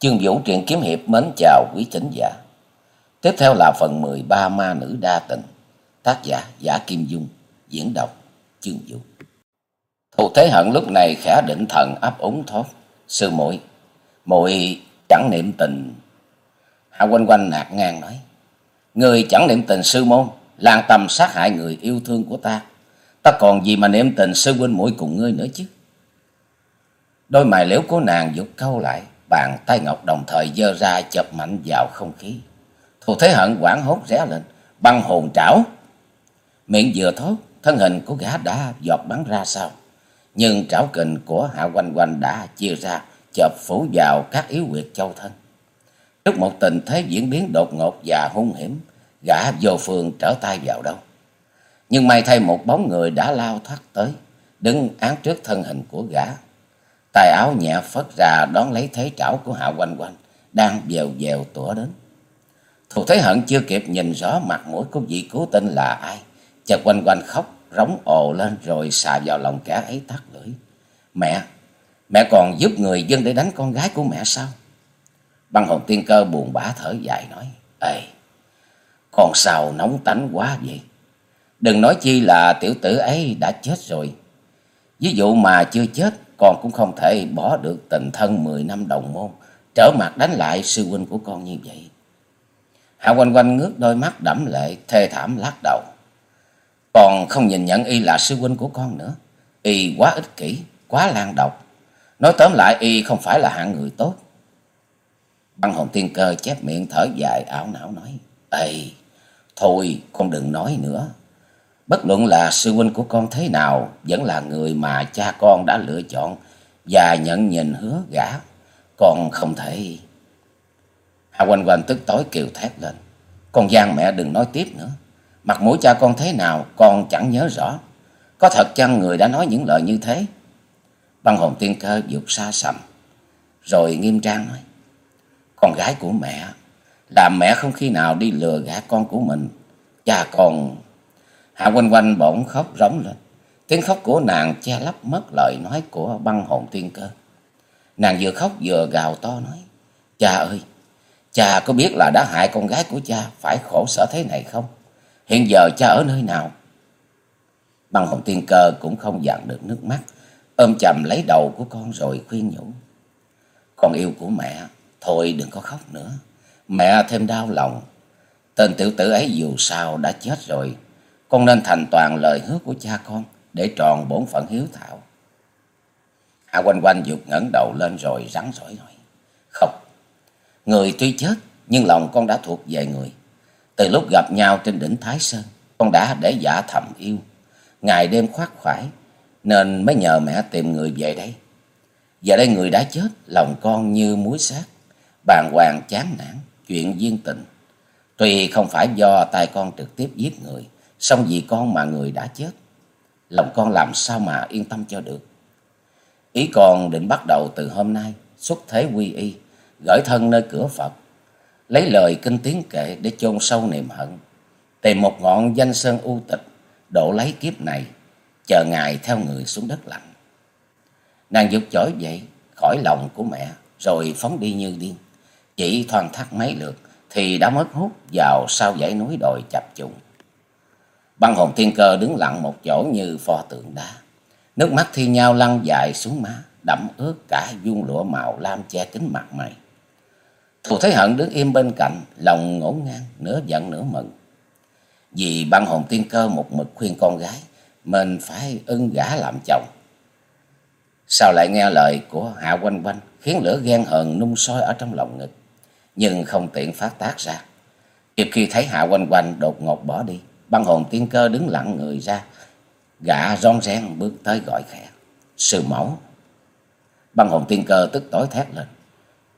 Chương Vũ truyện kiếm hiệp mến chào quý thính giả. Tiếp theo là phần 13 ma nữ đa tình. Tác giả Giả Kim Dung, diễn đọc Chương Vũ. Thụ Thế Hận lúc này khẽ định thần áp úng thốt. Sư muội muội chẳng niệm tình. Hạ quanh quanh nạt ngang nói. Người chẳng niệm tình sư môn, lan tâm sát hại người yêu thương của ta. Ta còn gì mà niệm tình sư huynh muội cùng ngươi nữa chứ. Đôi mày liễu của nàng dục câu lại bàn tay ngọc đồng thời giơ ra chập mạnh vào không khí. Thù Thế Hận quảng hốt ré lên, băng hồn trảo. Miệng vừa thốt, thân hình của gã đã giọt bắn ra sau. Nhưng trảo kình của Hạ Quanh Quanh đã chia ra, chợp phủ vào các yếu quyệt châu thân. Trước một tình thế diễn biến đột ngột và hung hiểm, gã vô phương trở tay vào đâu. Nhưng may thay một bóng người đã lao thoát tới, đứng án trước thân hình của gã tay áo nhẹ phất ra đón lấy thế trảo của Hạ Quanh Quanh, đang dèo dèo tủa đến. Thù Thế Hận chưa kịp nhìn rõ mặt mũi của vị cứu tinh là ai, chợt quanh quanh khóc, rống ồ lên rồi xà vào lòng kẻ ấy tắt lưỡi. Mẹ, mẹ còn giúp người dân để đánh con gái của mẹ sao? Băng hồn tiên cơ buồn bã thở dài nói, Ê, con sao nóng tánh quá vậy? Đừng nói chi là tiểu tử ấy đã chết rồi. Ví dụ mà chưa chết con cũng không thể bỏ được tình thân mười năm đồng môn, trở mặt đánh lại sư huynh của con như vậy. Hạ quanh quanh ngước đôi mắt đẫm lệ, thê thảm lắc đầu. Còn không nhìn nhận y là sư huynh của con nữa. Y quá ích kỷ, quá lan độc. Nói tóm lại y không phải là hạng người tốt. Băng hồn tiên cơ chép miệng thở dài ảo não nói. Ê, thôi con đừng nói nữa. Bất luận là sư huynh của con thế nào, vẫn là người mà cha con đã lựa chọn và nhận nhìn hứa gã. Con không thể... hà quanh quanh tức tối kêu thét lên. Con gian mẹ đừng nói tiếp nữa. Mặt mũi cha con thế nào, con chẳng nhớ rõ. Có thật chăng người đã nói những lời như thế? Băng hồn tiên cơ dục xa sầm. Rồi nghiêm trang nói. Con gái của mẹ, làm mẹ không khi nào đi lừa gã con của mình. Cha con Hạ quanh quanh bỗng khóc rống lên. Tiếng khóc của nàng che lấp mất lời nói của băng hồn tiên cơ. Nàng vừa khóc vừa gào to nói. Cha ơi, cha có biết là đã hại con gái của cha phải khổ sở thế này không? Hiện giờ cha ở nơi nào? Băng hồn tiên cơ cũng không dặn được nước mắt. Ôm chầm lấy đầu của con rồi khuyên nhủ. Con yêu của mẹ, thôi đừng có khóc nữa. Mẹ thêm đau lòng. Tên tiểu tử ấy dù sao đã chết rồi con nên thành toàn lời hứa của cha con để tròn bổn phận hiếu thảo. Hạ quanh quanh dục ngẩng đầu lên rồi rắn rỏi nói. Không, người tuy chết nhưng lòng con đã thuộc về người. Từ lúc gặp nhau trên đỉnh Thái Sơn, con đã để giả thầm yêu. Ngày đêm khoát khoải nên mới nhờ mẹ tìm người về đây. Giờ đây người đã chết, lòng con như muối xác, bàng hoàng chán nản, chuyện duyên tình. Tuy không phải do tay con trực tiếp giết người, Xong vì con mà người đã chết. Lòng con làm sao mà yên tâm cho được. Ý con định bắt đầu từ hôm nay xuất thế quy y, gửi thân nơi cửa Phật, lấy lời kinh tiếng kệ để chôn sâu niềm hận, tìm một ngọn danh sơn u tịch, đổ lấy kiếp này, chờ ngài theo người xuống đất lạnh. Nàng giục chổi dậy khỏi lòng của mẹ, rồi phóng đi như điên. Chỉ thoăn thắt mấy lượt thì đã mất hút vào sau dãy núi đồi chập trùng. Băng hồn thiên cơ đứng lặng một chỗ như pho tượng đá. Nước mắt thi nhau lăn dài xuống má, đẫm ướt cả vuông lụa màu lam che kín mặt mày. Thù thấy Hận đứng im bên cạnh, lòng ngổn ngang, nửa giận nửa mừng. Vì băng hồn tiên cơ một mực khuyên con gái, mình phải ưng gả làm chồng. Sao lại nghe lời của Hạ Quanh Quanh, khiến lửa ghen hờn nung sôi ở trong lòng ngực, nhưng không tiện phát tác ra. Kịp khi thấy Hạ Quanh Quanh đột ngột bỏ đi, băng hồn tiên cơ đứng lặng người ra. Gã rón rén bước tới gọi khẽ. Sư mẫu. Băng hồn tiên cơ tức tối thét lên.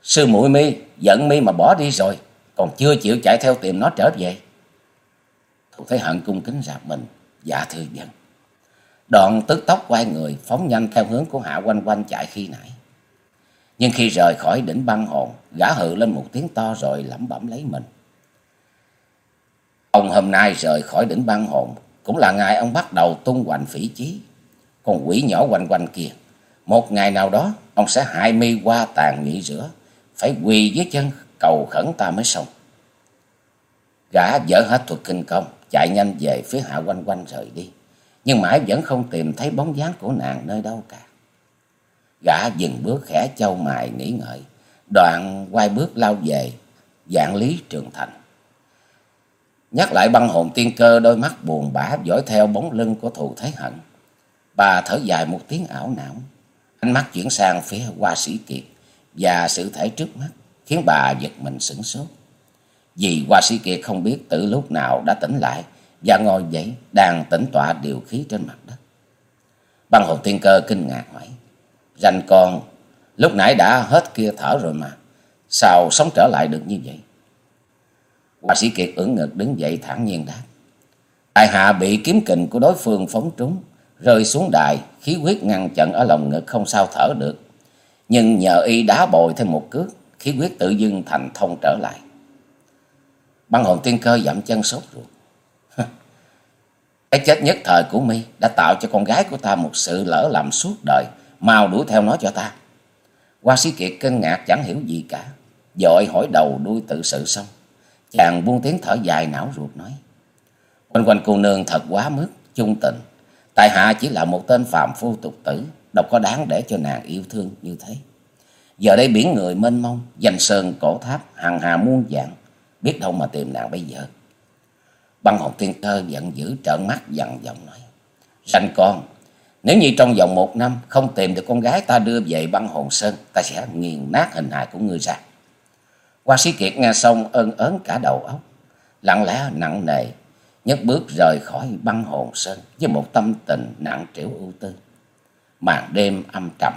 Sư muội mi, giận mi mà bỏ đi rồi. Còn chưa chịu chạy theo tìm nó trở về. Thủ thế hận cung kính rạp mình. Dạ thưa dân đoạn tức tốc quay người, phóng nhanh theo hướng của hạ quanh quanh chạy khi nãy. Nhưng khi rời khỏi đỉnh băng hồn, gã hự lên một tiếng to rồi lẩm bẩm lấy mình. Ông hôm nay rời khỏi đỉnh băng hồn, cũng là ngày ông bắt đầu tung hoành phỉ chí. Con quỷ nhỏ quanh quanh kia, một ngày nào đó ông sẽ hại mi qua tàn nhị rửa, phải quỳ dưới chân cầu khẩn ta mới xong. Gã dở hết thuật kinh công, chạy nhanh về phía hạ quanh quanh rời đi. Nhưng mãi vẫn không tìm thấy bóng dáng của nàng nơi đâu cả. Gã dừng bước khẽ châu mài nghĩ ngợi, đoạn quay bước lao về, dạng lý trường thành. Nhắc lại băng hồn tiên cơ đôi mắt buồn bã dõi theo bóng lưng của thù Thái hận. Bà thở dài một tiếng ảo não, ánh mắt chuyển sang phía hoa sĩ kiệt và sự thể trước mắt khiến bà giật mình sửng sốt. Vì hoa sĩ kiệt không biết từ lúc nào đã tỉnh lại và ngồi dậy đang tĩnh tọa điều khí trên mặt đất. Băng hồn tiên cơ kinh ngạc hỏi, ranh con lúc nãy đã hết kia thở rồi mà, sao sống trở lại được như vậy? Hòa sĩ kiệt ưỡn ngực đứng dậy thản nhiên đáp. Đại hạ bị kiếm kình của đối phương phóng trúng, rơi xuống đài, khí huyết ngăn chặn ở lòng ngực không sao thở được. Nhưng nhờ y đá bồi thêm một cước, khí huyết tự dưng thành thông trở lại. Băng hồn tiên cơ dậm chân sốt ruột. Cái chết nhất thời của mi đã tạo cho con gái của ta một sự lỡ lầm suốt đời, mau đuổi theo nó cho ta. Hoa sĩ kiệt kinh ngạc chẳng hiểu gì cả, dội hỏi đầu đuôi tự sự xong. Chàng buông tiếng thở dài não ruột nói. Quanh quanh cô nương thật quá mức, chung tình. Tại hạ chỉ là một tên phàm phu tục tử, đâu có đáng để cho nàng yêu thương như thế. Giờ đây biển người mênh mông, danh sơn cổ tháp, hằng hà muôn dạng, biết đâu mà tìm nàng bây giờ. Băng hồn tiên cơ giận dữ trợn mắt dằn giọng nói. Ranh con, nếu như trong vòng một năm không tìm được con gái ta đưa về băng hồn sơn, ta sẽ nghiền nát hình hài của ngươi ra. Hoa sĩ Kiệt nghe xong ơn ớn cả đầu óc, lặng lẽ nặng nề, nhấc bước rời khỏi băng hồn sơn với một tâm tình nặng trĩu ưu tư. Màn đêm âm trầm,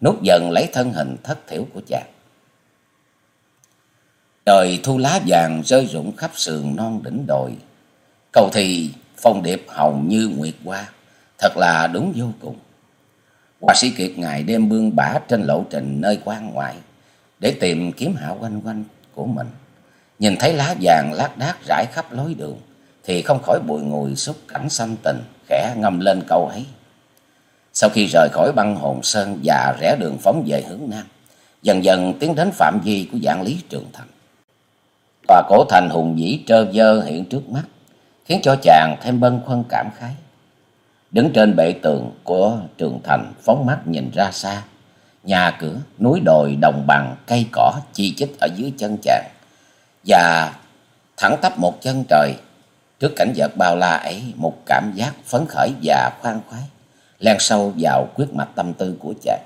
nút dần lấy thân hình thất thiểu của chàng. Trời thu lá vàng rơi rụng khắp sườn non đỉnh đồi. Cầu thì phong điệp hầu như nguyệt hoa, thật là đúng vô cùng. Hoa sĩ Kiệt ngày đêm bươn bả trên lộ trình nơi quan ngoại, để tìm kiếm hạ quanh quanh của mình. Nhìn thấy lá vàng lác đác rải khắp lối đường, thì không khỏi bùi ngùi xúc cảnh sanh tình, khẽ ngâm lên câu ấy. Sau khi rời khỏi băng hồn sơn và rẽ đường phóng về hướng nam, dần dần tiến đến phạm vi của vạn lý trường thành. Tòa cổ thành hùng vĩ trơ vơ hiện trước mắt, khiến cho chàng thêm bân khuân cảm khái. Đứng trên bệ tường của trường thành phóng mắt nhìn ra xa, nhà cửa, núi đồi, đồng bằng, cây cỏ chi chít ở dưới chân chàng. Và thẳng tắp một chân trời, trước cảnh vật bao la ấy, một cảm giác phấn khởi và khoan khoái, len sâu vào quyết mạch tâm tư của chàng.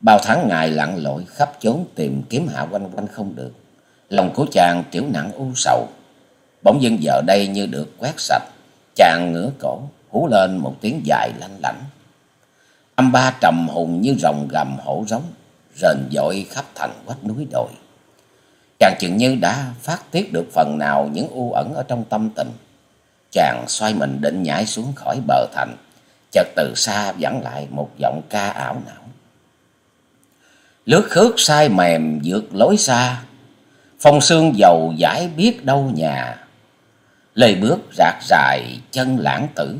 Bao tháng ngày lặn lội khắp chốn tìm kiếm hạ quanh quanh không được. Lòng của chàng tiểu nặng u sầu. Bỗng dưng giờ đây như được quét sạch. Chàng ngửa cổ, hú lên một tiếng dài lanh lảnh. Âm ba trầm hùng như rồng gầm hổ giống, rền dội khắp thành quách núi đồi. Chàng chừng như đã phát tiết được phần nào những u ẩn ở trong tâm tình. Chàng xoay mình định nhảy xuống khỏi bờ thành, chợt từ xa vẳng lại một giọng ca ảo não. Lướt khước sai mềm vượt lối xa, phong sương dầu giải biết đâu nhà. Lời bước rạc rài chân lãng tử,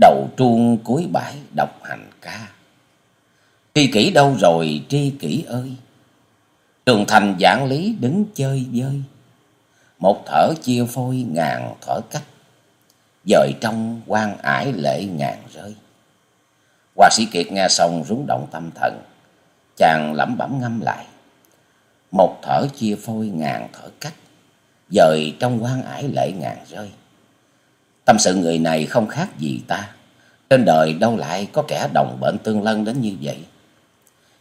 đầu truông cuối bãi đọc hành ca. Tri kỷ đâu rồi tri kỷ ơi, trường thành giảng lý đứng chơi vơi. Một thở chia phôi ngàn thở cách, dời trong quan ải lệ ngàn rơi. Hoa sĩ Kiệt nghe xong rúng động tâm thần, chàng lẩm bẩm ngâm lại. Một thở chia phôi ngàn thở cách, dời trong quan ải lệ ngàn rơi. Tâm sự người này không khác gì ta. Trên đời đâu lại có kẻ đồng bệnh tương lân đến như vậy.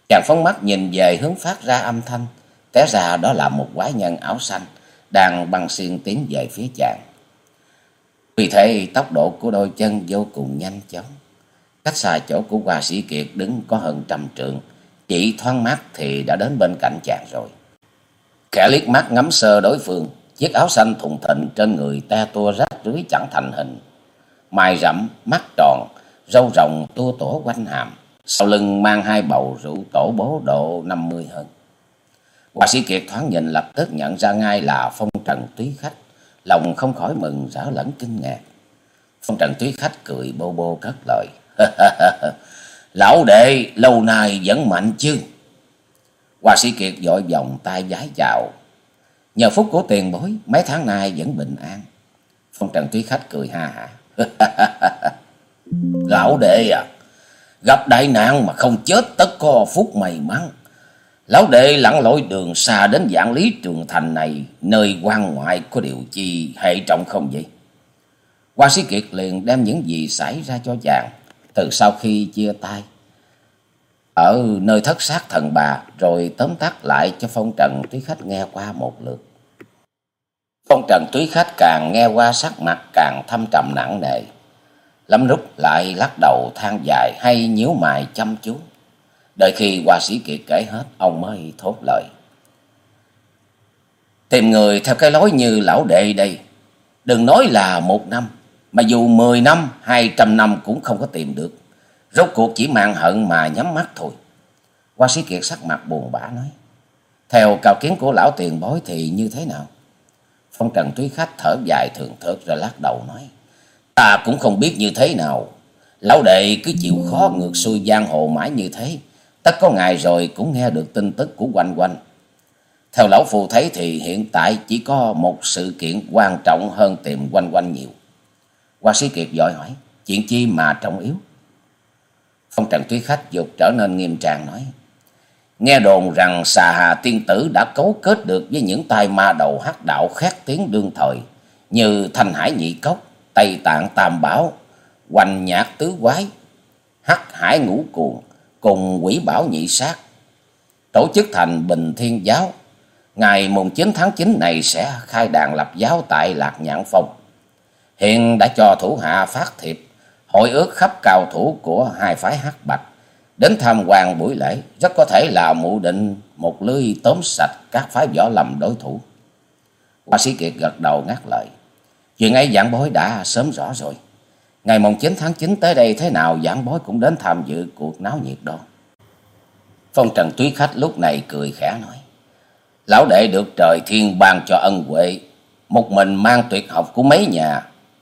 Chàng phóng mắt nhìn về hướng phát ra âm thanh. Té ra đó là một quái nhân áo xanh, đang băng xiên tiến về phía chàng. Vì thế, tốc độ của đôi chân vô cùng nhanh chóng. Cách xa chỗ của Hoa Sĩ Kiệt đứng có hơn trăm trượng. Chỉ thoáng mắt thì đã đến bên cạnh chàng rồi. Kẻ liếc mắt ngắm sơ đối phương. Chiếc áo xanh thùng thịnh trên người te tua rách rưới chẳng thành hình. mày rậm, mắt tròn, râu rồng tua tổ quanh hàm. Sau lưng mang hai bầu rượu tổ bố độ năm mươi hơn. Hòa sĩ Kiệt thoáng nhìn lập tức nhận ra ngay là phong trần túy khách. Lòng không khỏi mừng rỡ lẫn kinh ngạc. Phong trần túy khách cười bô bô cất lời. Lão đệ lâu nay vẫn mạnh chứ. Hoa sĩ Kiệt vội vòng tay vái chào. Nhờ phúc của tiền bối, mấy tháng nay vẫn bình an. Phong Trần Túy Khách cười ha hả. Lão đệ à, gặp đại nạn mà không chết tất có phúc may mắn. Lão đệ lặn lội đường xa đến dạng lý trường thành này, nơi quan ngoại có điều chi hệ trọng không vậy? Hoa sĩ Kiệt liền đem những gì xảy ra cho chàng từ sau khi chia tay ở nơi thất sát thần bà, rồi tóm tắt lại cho phong trần túy khách nghe qua một lượt. Phong trần túy khách càng nghe qua sắc mặt càng thâm trầm nặng nề. Lắm lúc lại lắc đầu than dài hay nhíu mày chăm chú. Đợi khi hoa sĩ kiệt kể hết, ông mới thốt lời. Tìm người theo cái lối như lão đệ đây. Đừng nói là một năm, mà dù mười năm, hai trăm năm cũng không có tìm được. Rốt cuộc chỉ mang hận mà nhắm mắt thôi. Hoa sĩ Kiệt sắc mặt buồn bã nói. Theo cao kiến của lão tiền bối thì như thế nào? Phong trần túy khách thở dài thường thớt rồi lắc đầu nói. Ta cũng không biết như thế nào. Lão đệ cứ chịu khó ngược xuôi giang hồ mãi như thế. Tất có ngày rồi cũng nghe được tin tức của quanh quanh. Theo lão phù thấy thì hiện tại chỉ có một sự kiện quan trọng hơn tìm quanh quanh nhiều. Hoa sĩ Kiệt giỏi hỏi. Chuyện chi mà trọng yếu? Ông trần Thúy khách dục trở nên nghiêm trang nói. Nghe đồn rằng xà hà tiên tử đã cấu kết được với những tay ma đầu hắc đạo khét tiếng đương thời như thanh hải nhị cốc, tây tạng tam bảo, hoành nhạc tứ quái, hắc hải ngũ cuồng cùng quỷ bảo nhị sát. Tổ chức thành bình thiên giáo. Ngày mùng 9 tháng 9 này sẽ khai đàn lập giáo tại Lạc Nhạn Phong. Hiện đã cho thủ hạ phát thiệp hội ước khắp cao thủ của hai phái hắc bạch. Đến tham quan buổi lễ, rất có thể là mụ định một lưới tóm sạch các phái võ lâm đối thủ. Hoa sĩ kiệt gật đầu ngắt lời. Chuyện ấy giảng bối đã sớm rõ rồi. Ngày mùng chín tháng chín tới đây thế nào, giảng bối cũng đến tham dự cuộc náo nhiệt đó. Phong trần túy khách lúc này cười khẽ nói, lão đệ được trời thiên ban cho ân huệ, một mình mang tuyệt học của mấy nhà,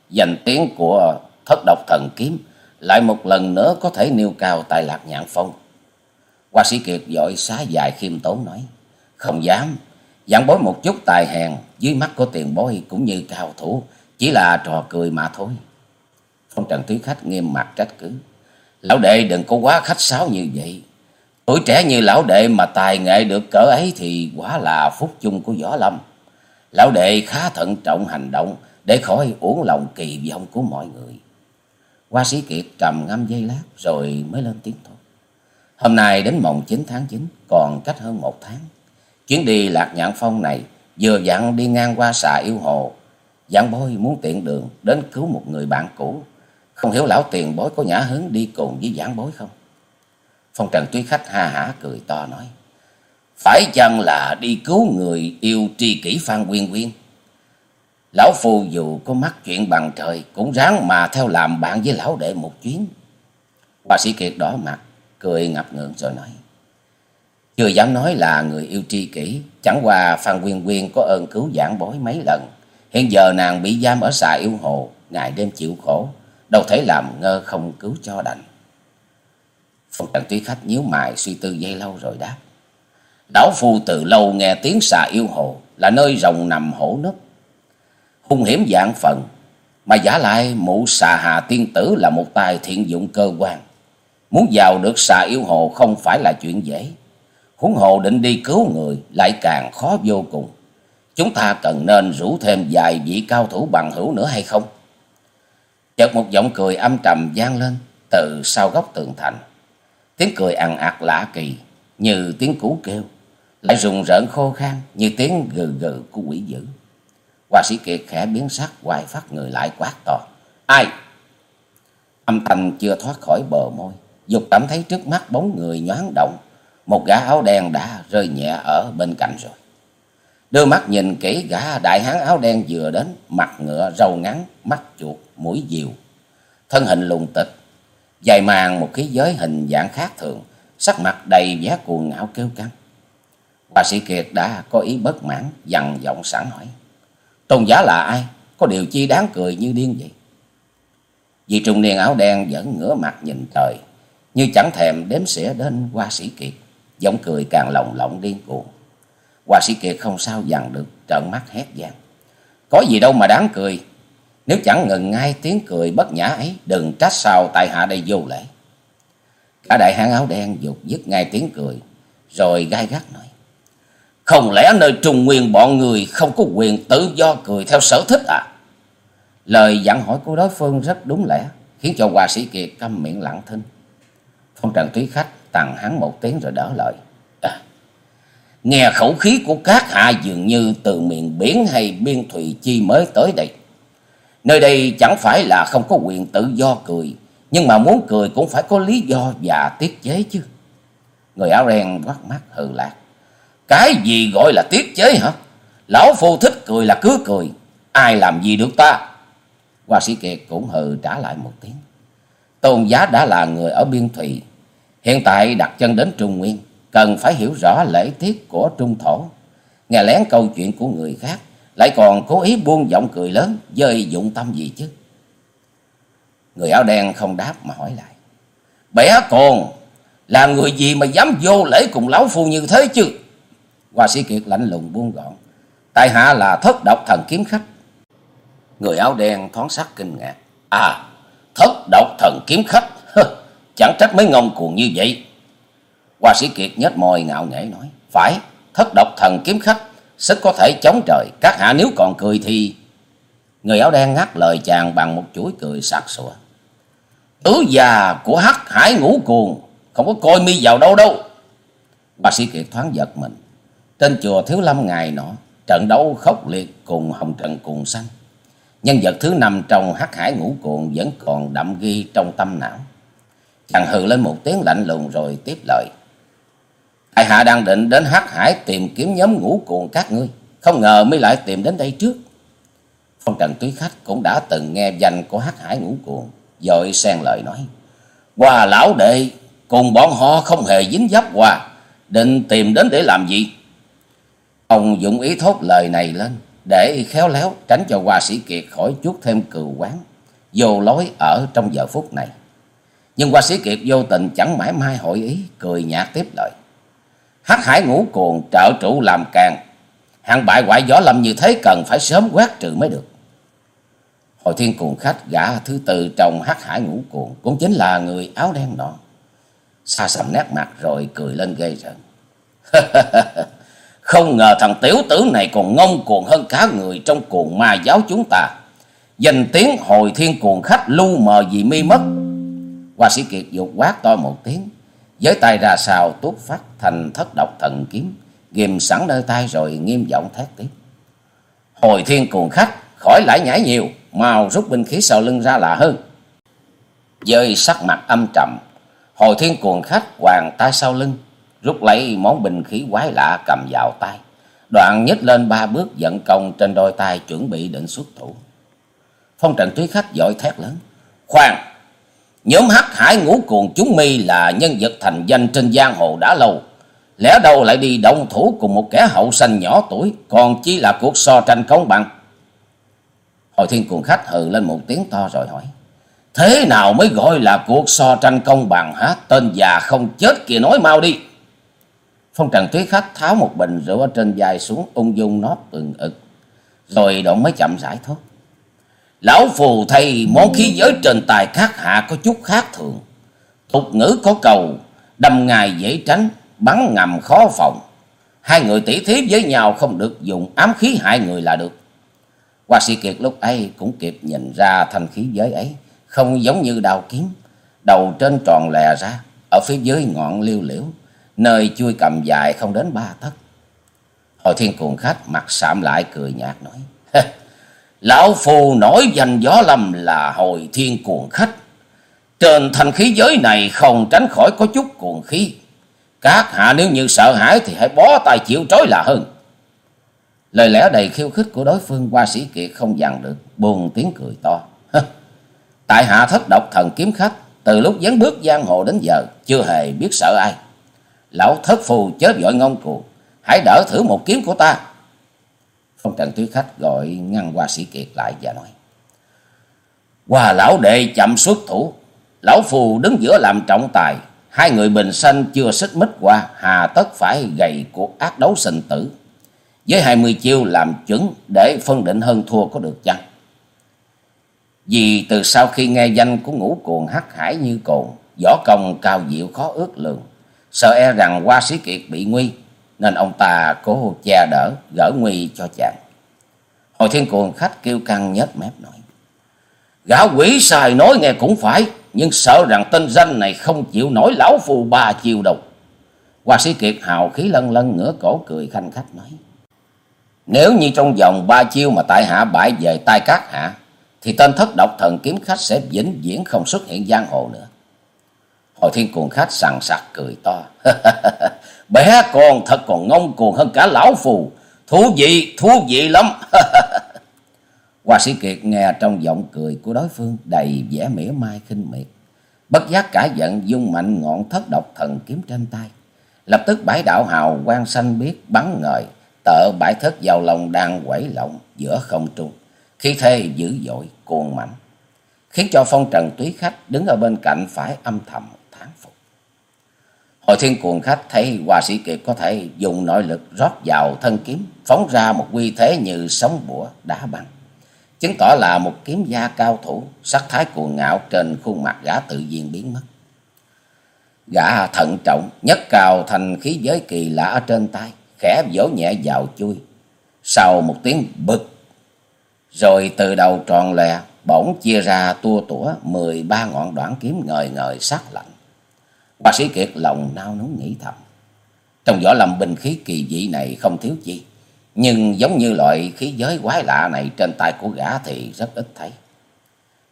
danh tiếng của thất độc thần kiếm, lại một lần nữa có thể nêu cao tại lạc nhạn phong. Hoa sĩ kiệt vội xá dài khiêm tốn nói, không dám. Giảng bối một chút tài hèn, dưới mắt của tiền bối cũng như cao thủ, chỉ là trò cười mà thôi. Phong trần túy khách nghiêm mặt trách cứ, lão đệ đừng có quá khách sáo như vậy. Tuổi trẻ như lão đệ mà tài nghệ được cỡ ấy thì quả là phúc chung của võ lâm. Lão đệ khá thận trọng hành động để khỏi uổng lòng kỳ vọng của mọi người. Hoa sĩ Kiệt trầm ngâm giây lát rồi mới lên tiếng thôi. Hôm nay đến mồng 9 tháng 9 còn cách hơn một tháng. Chuyến đi lạc nhạn phong này vừa dặn đi ngang qua xà yêu hồ. Giảng bối muốn tiện đường đến cứu một người bạn cũ. Không hiểu lão tiền bối có nhã hứng đi cùng với giảng bối không? Phong trần tuy khách ha hả cười to nói. Phải chăng là đi cứu người yêu tri kỷ Phan Quyên Quyên? Lão Phu dù có mắc chuyện bằng trời cũng ráng mà theo làm bạn với lão đệ một chuyến. Bà sĩ Kiệt đỏ mặt, cười ngập ngừng rồi nói. Chưa dám nói là người yêu tri kỷ, chẳng qua Phan Quyên Quyên có ơn cứu giảng bối mấy lần. Hiện giờ nàng bị giam ở xà yêu hồ, ngày đêm chịu khổ, đâu thể làm ngơ không cứu cho đành. Phong trần tuy khách nhíu mày suy tư dây lâu rồi đáp. Đảo Phu từ lâu nghe tiếng xà yêu hồ là nơi rồng nằm hổ nấp hung hiểm dạng phần. Mà giả lại, mụ xà hà tiên tử là một tài thiện dụng cơ quan. Muốn vào được xà yêu hồ không phải là chuyện dễ. Huống hồ định đi cứu người lại càng khó vô cùng. Chúng ta cần nên rủ thêm vài vị cao thủ bằng hữu nữa hay không? Chợt một giọng cười âm trầm vang lên từ sau góc tường thành. Tiếng cười ằn ạt lạ kỳ, như tiếng cú kêu. Lại rùng rợn khô khan, như tiếng gừ gừ của quỷ dữ. Hoa sĩ Kiệt khẽ biến sắc hoài phát người lại quát to. Ai? Âm thanh chưa thoát khỏi bờ môi. Dục cảm thấy trước mắt bóng người nhoáng động. Một gã áo đen đã rơi nhẹ ở bên cạnh rồi. Đưa mắt nhìn kỹ gã đại hán áo đen vừa đến. Mặt ngựa râu ngắn, mắt chuột, mũi diều. Thân hình lùng tịch. Dài màng một khí giới hình dạng khác thường. Sắc mặt đầy vẻ cuồng ngạo kêu căng. Hoa sĩ Kiệt đã có ý bất mãn, dằn giọng sẵn hỏi. Tôn giả là ai? Có điều chi đáng cười như điên vậy? Vì trung niên áo đen vẫn ngửa mặt nhìn trời, như chẳng thèm đếm xỉa đến hoa sĩ kiệt, Giọng cười càng lồng lộng điên cuồng. Hoa sĩ Kiệt không sao dằn được, trợn mắt hét vang. Có gì đâu mà đáng cười. Nếu chẳng ngừng ngay tiếng cười bất nhã ấy, đừng trách sao tại hạ đây vô lễ. Cả đại hán áo đen dục dứt ngay tiếng cười, rồi gai gắt nói. Không lẽ nơi trùng nguyên bọn người không có quyền tự do cười theo sở thích à? Lời dặn hỏi của đối phương rất đúng lẽ, khiến cho hòa sĩ Kiệt câm miệng lặng thinh. Phong trần túy khách tặng hắn một tiếng rồi đỡ lời. À, nghe khẩu khí của các hạ dường như từ miền biển hay biên thùy chi mới tới đây. Nơi đây chẳng phải là không có quyền tự do cười, nhưng mà muốn cười cũng phải có lý do và tiết chế chứ. Người áo đen quắt mắt hừ lạc. Cái gì gọi là tiết chế hả? Lão phu thích cười là cứ cười, ai làm gì được ta? Hoa sĩ Kiệt cũng hừ trả lại một tiếng. Tôn giá đã là người ở biên thùy, hiện tại đặt chân đến Trung Nguyên, cần phải hiểu rõ lễ tiết của Trung Thổ. Nghe lén câu chuyện của người khác, lại còn cố ý buông giọng cười lớn, dơi dụng tâm gì chứ? Người áo đen không đáp mà hỏi lại. Bé còn là người gì mà dám vô lễ cùng lão phu như thế chứ? Hoa sĩ Kiệt lạnh lùng buông gọn. Tại hạ là thất độc thần kiếm khách. Người áo đen thoáng sắc kinh ngạc. À, thất độc thần kiếm khách. Chẳng trách mấy ngông cuồng như vậy. Hoa sĩ Kiệt nhếch môi ngạo nghễ nói. Phải, thất độc thần kiếm khách. Sức có thể chống trời. Các hạ nếu còn cười thì... Người áo đen ngắt lời chàng bằng một chuỗi cười sặc sụa. Tứ già của hắc hải ngũ cuồng. Không có coi mi vào đâu đâu. Hoa sĩ Kiệt thoáng giật mình. Trên chùa Thiếu Lâm ngày nọ. Trận đấu khốc liệt cùng Hồng Trần Cuồng Xanh. Nhân vật thứ năm trong hắc hải ngũ cuồng vẫn còn đậm ghi trong tâm não. Chàng hừ lên một tiếng lạnh lùng rồi tiếp lời. Tại hạ đang định đến hắc hải tìm kiếm nhóm ngũ cuồng các ngươi. Không ngờ mới lại tìm đến đây trước. Phong trần túy khách cũng đã từng nghe danh của hắc hải ngũ cuồng. Rồi xen lời nói. Hòa lão đệ, cùng bọn họ không hề dính dấp hòa. Định tìm đến để làm gì? Ông dụng ý thốt lời này lên để khéo léo tránh cho Hoa Sĩ Kiệt khỏi chuốt thêm cừu quán, vô lối ở trong giờ phút này. Nhưng Hoa Sĩ Kiệt vô tình chẳng mãi mai hội ý, cười nhạt tiếp lời. Hắc hải ngũ cuồng trợ trụ làm càng, hạng bại hoại gió lâm như thế cần phải sớm quét trừ mới được. Hồi thiên cuồng khách gã thứ tư trong hắc hải ngũ cuồng cũng chính là người áo đen nọ. Xa sầm nét mặt rồi cười lên gây rợn. Không ngờ thằng tiểu tử này còn ngông cuồng hơn cả người trong cuồng ma giáo chúng ta. Danh tiếng hồi thiên cuồng khách lu mờ vì mi mất. Hoa sĩ Kiệt dục quát to một tiếng. Với tay ra sao tuốt phát thành thất độc thần kiếm. Ghim sẵn nơi tay rồi nghiêm giọng thét tiếp. Hồi thiên cuồng khách, khỏi lại nhảy nhiều. Mau rút binh khí sau lưng ra là hơn. Dơi sắc mặt âm trầm. Hồi thiên cuồng khách hoàng tay sau lưng rút lấy món binh khí quái lạ cầm vào tay. Đoạn nhích lên ba bước dẫn công trên đôi tay chuẩn bị định xuất thủ. Phong trần túy khách giỏi thét lớn. Khoan! Nhóm hắc hải ngũ cuồng chúng mi là nhân vật thành danh trên giang hồ đã lâu. Lẽ đâu lại đi động thủ cùng một kẻ hậu sanh nhỏ tuổi, còn chỉ là cuộc so tranh công bằng. Hồi thiên cuồng khách hừ lên một tiếng to rồi hỏi. Thế nào mới gọi là cuộc so tranh công bằng hả? Tên già không chết kìa nói mau đi. Phong trần tuyết khách tháo một bình rượu ở trên vai xuống ung dung nót ừng ực. Rồi đoạn mới chậm rãi thốt. Lão phù thầy món khí giới trên tài khác hạ có chút khác thường. Tục ngữ có cầu, đâm ngài dễ tránh, bắn ngầm khó phòng. Hai người tỷ thí với nhau không được dùng ám khí hại người là được. Hoa sĩ Kiệt lúc ấy cũng kịp nhìn ra thanh khí giới ấy, không giống như đào kiếm. Đầu trên tròn lè ra, ở phía dưới ngọn liêu liễu nơi chui cầm dài không đến ba tấc. Hồi thiên cuồng khách mặt sạm lại cười nhạt nói. Lão phù nổi danh gió lâm là hồi thiên cuồng khách. Trên thành khí giới này không tránh khỏi có chút cuồng khí. Các hạ nếu như sợ hãi thì hãy bó tay chịu trói là hơn. Lời lẽ đầy khiêu khích của đối phương qua sĩ kiệt không dằn được, buồn tiếng cười to. Tại hạ thất độc thần kiếm khách, từ lúc dấn bước giang hồ đến giờ, chưa hề biết sợ ai. Lão thất phù chớ vội ngông cuồng, hãy đỡ thử một kiếm của ta. Phong trần túy khách gọi ngăn qua sĩ kiệt lại và nói. Qua lão đệ chậm xuất thủ, lão phù đứng giữa làm trọng tài, hai người bình sanh chưa xích mích qua, hà tất phải gầy cuộc ác đấu sinh tử. Với hai mươi chiêu làm chuẩn để phân định hơn thua có được chăng? Vì từ sau khi nghe danh của ngũ cuồng hắc hải như cồn, võ công cao diệu khó ước lượng, sợ e rằng qua sĩ kiệt bị nguy, nên ông ta cố che đỡ, gỡ nguy cho chàng. Hồi thiên cuồng khách kêu căng nhếch mép nói. Gã quỷ xài nói nghe cũng phải, nhưng sợ rằng tên danh này không chịu nổi lão phù ba chiều đâu. Hoa sĩ Kiệt hào khí lân lân ngửa cổ cười khanh khách nói. Nếu như trong vòng ba chiêu mà tại hạ bại về tay các hạ, thì tên thất độc thần kiếm khách sẽ vĩnh viễn không xuất hiện giang hồ nữa. Hồi thiên cuồng khách sằng sặc cười to. Bé con thật còn ngông cuồng hơn cả lão phù. Thú vị, thú vị lắm. Hoa sĩ Kiệt nghe trong giọng cười của đối phương đầy vẻ mỉa mai khinh miệt. Bất giác cả giận dung mạnh ngọn thất độc thần kiếm trên tay. Lập tức bãi đạo hào quang xanh biết bắn ngời, tợ bãi thất vào lòng đang quẩy lộng giữa không trung. Khi thê dữ dội, cuồng mạnh. Khiến cho phong trần túy khách đứng ở bên cạnh phải âm thầm hồi thiên cuồng khách thấy hòa sĩ Kiệt có thể dùng nội lực rót vào thân kiếm, phóng ra một quy thế như sóng bủa đá băng chứng tỏ là một kiếm gia cao thủ, sắc thái cuồng ngạo trên khuôn mặt gã tự nhiên biến mất. Gã thận trọng, nhấc cao thành khí giới kỳ lạ ở trên tay, khẽ vỗ nhẹ vào chui. Sau một tiếng bực, rồi từ đầu tròn lè, bỗng chia ra tua tủa mười ba ngọn đoạn kiếm ngời ngời sắc lạnh. Hoa sĩ Kiệt lòng nao núng nghĩ thầm. Trong võ lâm binh khí kỳ dị này không thiếu chi nhưng giống như loại khí giới quái lạ này trên tay của gã thì rất ít thấy.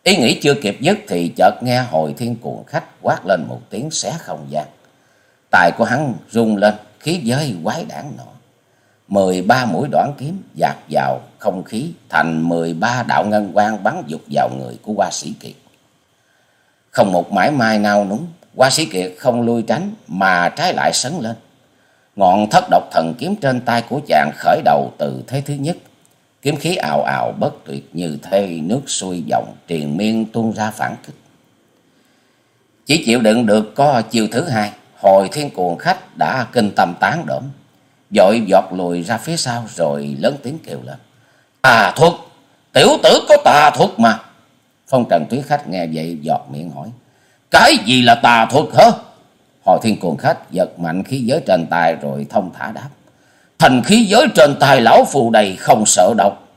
Ý nghĩ chưa kịp dứt thì chợt nghe hồi thiên cuồng khách quát lên một tiếng xé không gian. Tài của hắn rung lên, khí giới quái đản nọ. Mười ba mũi đoạn kiếm dạt vào không khí thành mười ba đạo ngân quang bắn dục vào người của hoa sĩ kiệt. Không một mãi mai nao núng, hoa sĩ kiệt không lui tránh mà trái lại sấn lên. Ngọn thất độc thần kiếm trên tay của chàng khởi đầu từ thế thứ nhất. Kiếm khí ào ào bất tuyệt như thê nước xuôi dòng triền miên tuôn ra phản kích. Chỉ chịu đựng được có chiều thứ hai, hồi thiên cuồng khách đã kinh tâm tán đổm. Dội giọt lùi ra phía sau rồi lớn tiếng kêu lên. Tà thuật, tiểu tử có tà thuật mà. Phong trần tuyết khách nghe vậy giọt miệng hỏi. Cái gì là tà thuật hả? Hồ thiên cuồng khách giật mạnh khí giới trên tay rồi thông thả đáp. Thành khí giới trên tay lão phù đầy không sợ độc.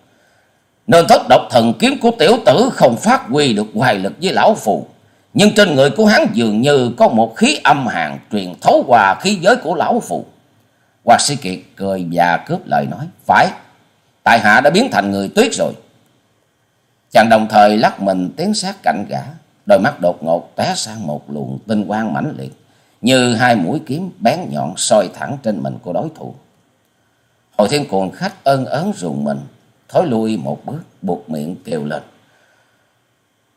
Nên thất độc thần kiếm của tiểu tử không phát huy được hoài lực với lão phù. Nhưng trên người của hắn dường như có một khí âm hàn truyền thấu qua khí giới của lão phù. Hoa sĩ Kiệt cười và cướp lời nói. Phải, tại hạ đã biến thành người tuyết rồi. Chàng đồng thời lắc mình tiến sát cạnh gã. Đôi mắt đột ngột té sang một luồng tinh quang mãnh liệt như hai mũi kiếm bén nhọn soi thẳng trên mình của đối thủ. Hồi thiên cuồng khách ơn ớn rùng mình, thối lui một bước, buộc miệng kêu lên.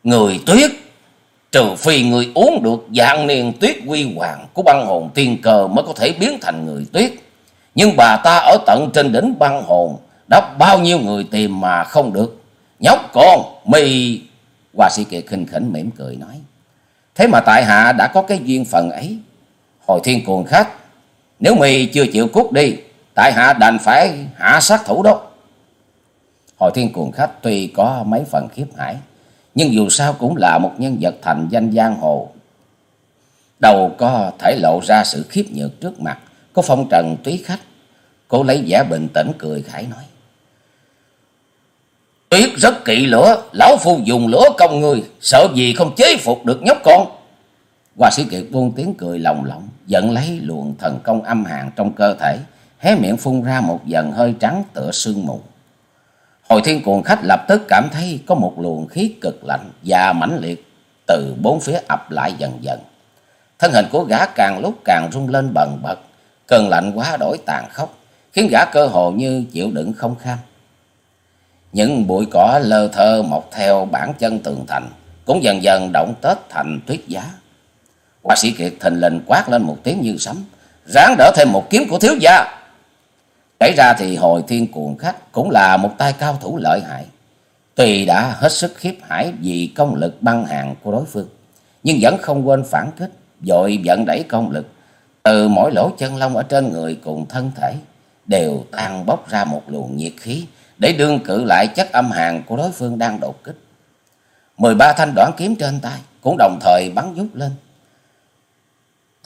Người tuyết, trừ phi người uống được dạng niên tuyết quy hoàng của băng hồn tiên cờ mới có thể biến thành người tuyết. Nhưng bà ta ở tận trên đỉnh băng hồn, đã bao nhiêu người tìm mà không được. Nhóc con, mì... Hoa sĩ kiệt khinh khỉnh mỉm cười nói. Thế mà tại hạ đã có cái duyên phận ấy, Hồi thiên cuồng khách, nếu mi chưa chịu cút đi, tại hạ đành phải hạ sát thủ đó. Hồi thiên cuồng khách tuy có mấy phần khiếp hải, nhưng dù sao cũng là một nhân vật thành danh giang hồ. Đầu có thể lộ ra sự khiếp nhược trước mặt, có phong trần túy khách. Cô lấy vẻ bình tĩnh cười khải nói. Tuyết rất kỵ lửa, lão phu dùng lửa công người, sợ gì không chế phục được nhóc con. Hoa sĩ kiệt buông tiếng cười lồng lộng, giận lấy luồng thần công âm hàn trong cơ thể, hé miệng phun ra một dần hơi trắng tựa sương mù. Hồi thiên cuồng khách lập tức cảm thấy có một luồng khí cực lạnh và mãnh liệt từ bốn phía ập lại dần dần. Thân hình của gã càng lúc càng rung lên bần bật, cơn lạnh quá đổi tàn khốc, khiến gã cơ hồ như chịu đựng không kham. Những bụi cỏ lơ thơ mọc theo bản chân tường thành, cũng dần dần động tết thành tuyết giá. Hoa sĩ Kiệt thình lình quát lên một tiếng như sấm. Ráng đỡ thêm một kiếm của thiếu gia. Kể ra thì hồi thiên cuồng khách cũng là một tay cao thủ lợi hại. Tuy đã hết sức khiếp hải vì công lực băng hàng của đối phương. Nhưng vẫn không quên phản kích. dội vận đẩy công lực từ mỗi lỗ chân lông ở trên người cùng thân thể đều tan bốc ra một luồng nhiệt khí để đương cự lại chất âm hàn của đối phương đang đột kích. mười ba thanh đoạn kiếm trên tay cũng đồng thời bắn vút lên.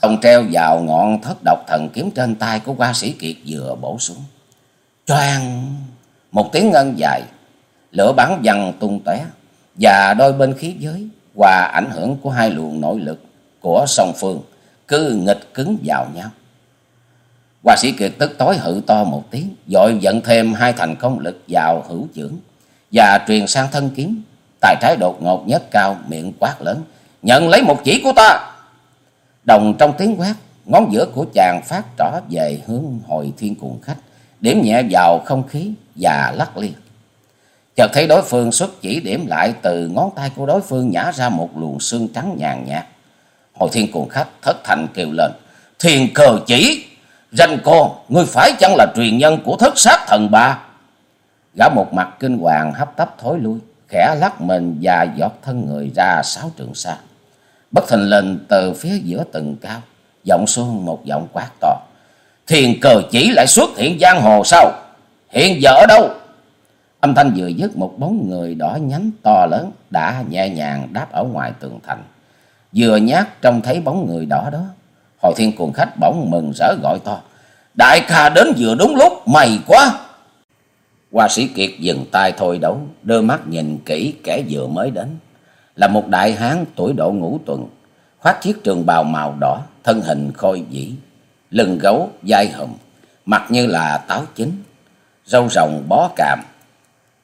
tông treo vào ngọn thất độc thần kiếm trên tay của qua sĩ Kiệt vừa bổ xuống. Choang! Một tiếng ngân dài, lửa bắn văng tung tóe và đôi bên khí giới và ảnh hưởng của hai luồng nội lực của song phương cứ nghịch cứng vào nhau. Hoa sĩ Kiệt tức tối hự to một tiếng, dội dẫn thêm hai thành công lực vào hữu trưởng và truyền sang thân kiếm. Tài trái đột ngột nhất cao, miệng quát lớn, nhận lấy một chỉ của ta. Đồng trong tiếng quát, ngón giữa của chàng phát trỏ về hướng hồi thiên cuồng khách, điểm nhẹ vào không khí và lắc liên. Chợt thấy đối phương xuất chỉ điểm lại từ ngón tay của đối phương nhả ra một luồng xương trắng nhàn nhạt. Hồi thiên cuồng khách thất thành kêu lên, thiền cờ chỉ, danh con, ngươi phải chăng là truyền nhân của thất sát thần ba? Gã một mặt kinh hoàng hấp tấp thối lui, khẽ lắc mình và giọt thân người ra sáu trường xa. Bất thình lình từ phía giữa từng cao, giọng xuân một giọng quát to. Thiền cờ chỉ lại xuất hiện giang hồ sao? Hiện giờ ở đâu? Âm thanh vừa dứt một bóng người đỏ nhánh to lớn đã nhẹ nhàng đáp ở ngoài tường thành. Vừa nhát trông thấy bóng người đỏ đó, Hồ thiên cuồng khách bỗng mừng rỡ gọi to. Đại ca đến vừa đúng lúc, mày quá. Hoa sĩ Kiệt dừng tay thôi đấu, đưa mắt nhìn kỹ kẻ vừa mới đến. Là một đại hán tuổi độ ngũ tuần, khoác chiếc trường bào màu đỏ, thân hình khôi dĩ, lưng gấu, vai hùm, mặt như là táo chín, râu rồng bó càm,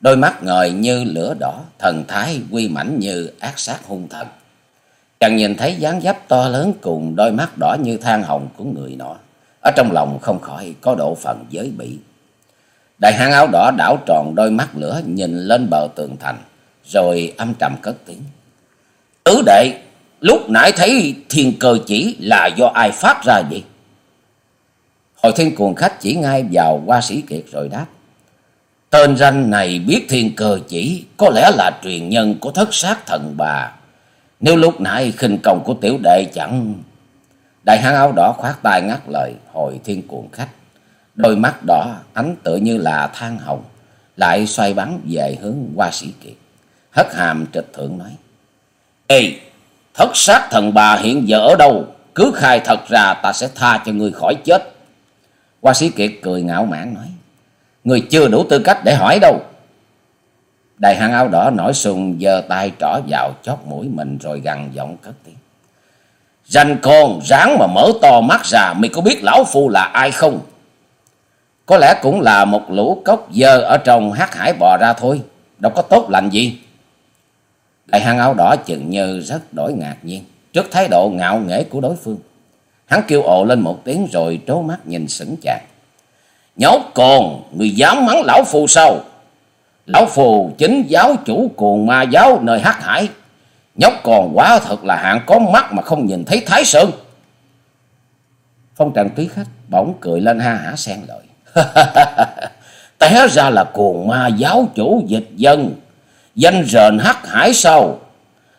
đôi mắt ngời như lửa đỏ, thần thái quy mãnh như ác sát hung thần. Chàng nhìn thấy dáng dấp to lớn cùng đôi mắt đỏ như than hồng của người nọ. Ở trong lòng không khỏi có độ phần giới bị. Đại hán áo đỏ đảo tròn đôi mắt lửa nhìn lên bờ tường thành. Rồi âm trầm cất tiếng. Tứ đệ, lúc nãy thấy thiên cơ chỉ là do ai phát ra vậy? Hồi thiên cuồng khách chỉ ngay vào qua sĩ kiệt rồi đáp. Tên danh này biết thiên cơ chỉ có lẽ là truyền nhân của thất sát thần bà nếu lúc nãy khinh công của tiểu đệ chẳng... Đại hán áo đỏ khoát tay ngắt lời hồi thiên cuồng khách. Đôi mắt đỏ ánh tự như là than hồng. Lại xoay bắn về hướng qua sĩ kiệt. Hất hàm trịch thượng nói. Ê, thất sát thần bà hiện giờ ở đâu? Cứ khai thật ra ta sẽ tha cho người khỏi chết. Qua sĩ kiệt cười ngạo mạn nói. Người chưa đủ tư cách để hỏi đâu. Đại hạng áo đỏ nổi sùng giơ tay trỏ vào chót mũi mình rồi gằn giọng cất tiếng. danh con ráng mà mở to mắt ra mày có biết lão phu là ai không? Có lẽ cũng là một lũ cốc dơ ở trong hát hải bò ra thôi. Đâu có tốt lành gì. Đại hạng áo đỏ chừng như rất đổi ngạc nhiên. Trước thái độ ngạo nghễ của đối phương. Hắn kêu ồ lên một tiếng rồi trố mắt nhìn sững chàng. Nhóc con, người dám mắng lão phu sao? Lão phù chính giáo chủ cuồng ma giáo nơi hắc hải. Nhóc còn quá thật là hạng có mắt mà không nhìn thấy Thái Sơn. Phong trần túy khách bỗng cười lên ha hả xen lời. Té ra là cuồng ma giáo chủ dịch dân. Danh rền hắc hải sau.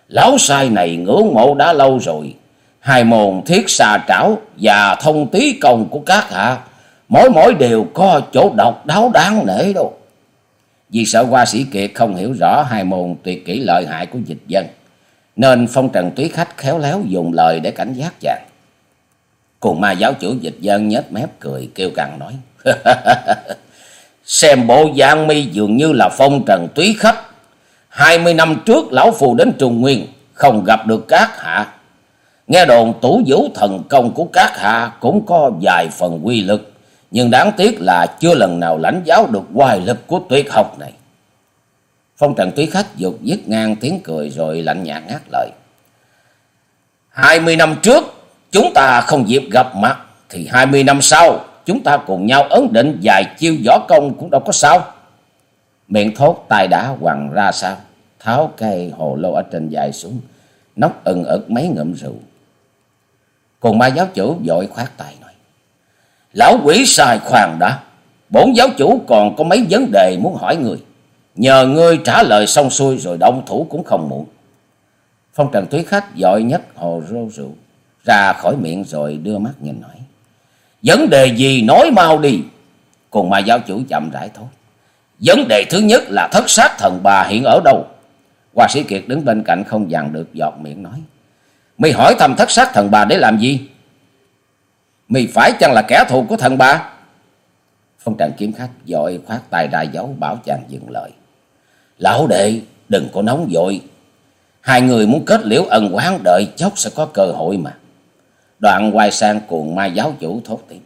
Lão sai này ngưỡng mộ đã lâu rồi. Hai môn thiết xà trảo và thông tí công của các hạ. Mỗi mỗi đều có chỗ độc đáo đáng nể đâu. Vì sợ qua sĩ kiệt không hiểu rõ hai môn tuyệt kỹ lợi hại của dịch dân. Nên phong trần túy khách khéo léo dùng lời để cảnh giác chàng. Cùng ma giáo chủ dịch dân nhếch mép cười, kêu càng nói. Xem bộ giang mi dường như là phong trần túy khách. Hai mươi năm trước lão phù đến Trung Nguyên, không gặp được các hạ. Nghe đồn tủ vũ thần công của các hạ cũng có vài phần quy lực nhưng đáng tiếc là chưa lần nào lãnh giáo được hoài lực của tuyệt học này. Phong trần túy khách dục dứt ngang tiếng cười rồi lạnh nhạt ngắt lời. Hai mươi năm trước chúng ta không dịp gặp mặt thì hai mươi năm sau chúng ta cùng nhau ấn định vài chiêu võ công cũng đâu có sao. Miệng thốt tay đã quằn ra sao, tháo cây hồ lô ở trên dài xuống, nóc ừng ực mấy ngụm rượu. Cùng ma giáo chủ vội khoát tay. Lão quỷ sai khoan đã. Bổn giáo chủ còn có mấy vấn đề muốn hỏi người. Nhờ ngươi trả lời xong xuôi rồi động thủ cũng không muộn. Phong trần túy khách dội nhất hồ rô rượu. ra khỏi miệng rồi đưa mắt nhìn hỏi. Vấn đề gì nói mau đi. Cùng mà giáo chủ chậm rãi thôi Vấn đề thứ nhất là thất sát thần bà hiện ở đâu? Hoa sĩ Kiệt đứng bên cạnh không dằn được giọt miệng nói. Mày hỏi thăm thất sát thần bà để làm gì? Mì phải chăng là kẻ thù của thần bà? Phong trần kiếm khách dội khoát tay ra dấu bảo chàng dừng lời. Lão đệ, đừng có nóng vội. Hai người muốn kết liễu ân quán đợi chốc sẽ có cơ hội mà. Đoạn quay sang cuồng mai giáo chủ thốt tiếp.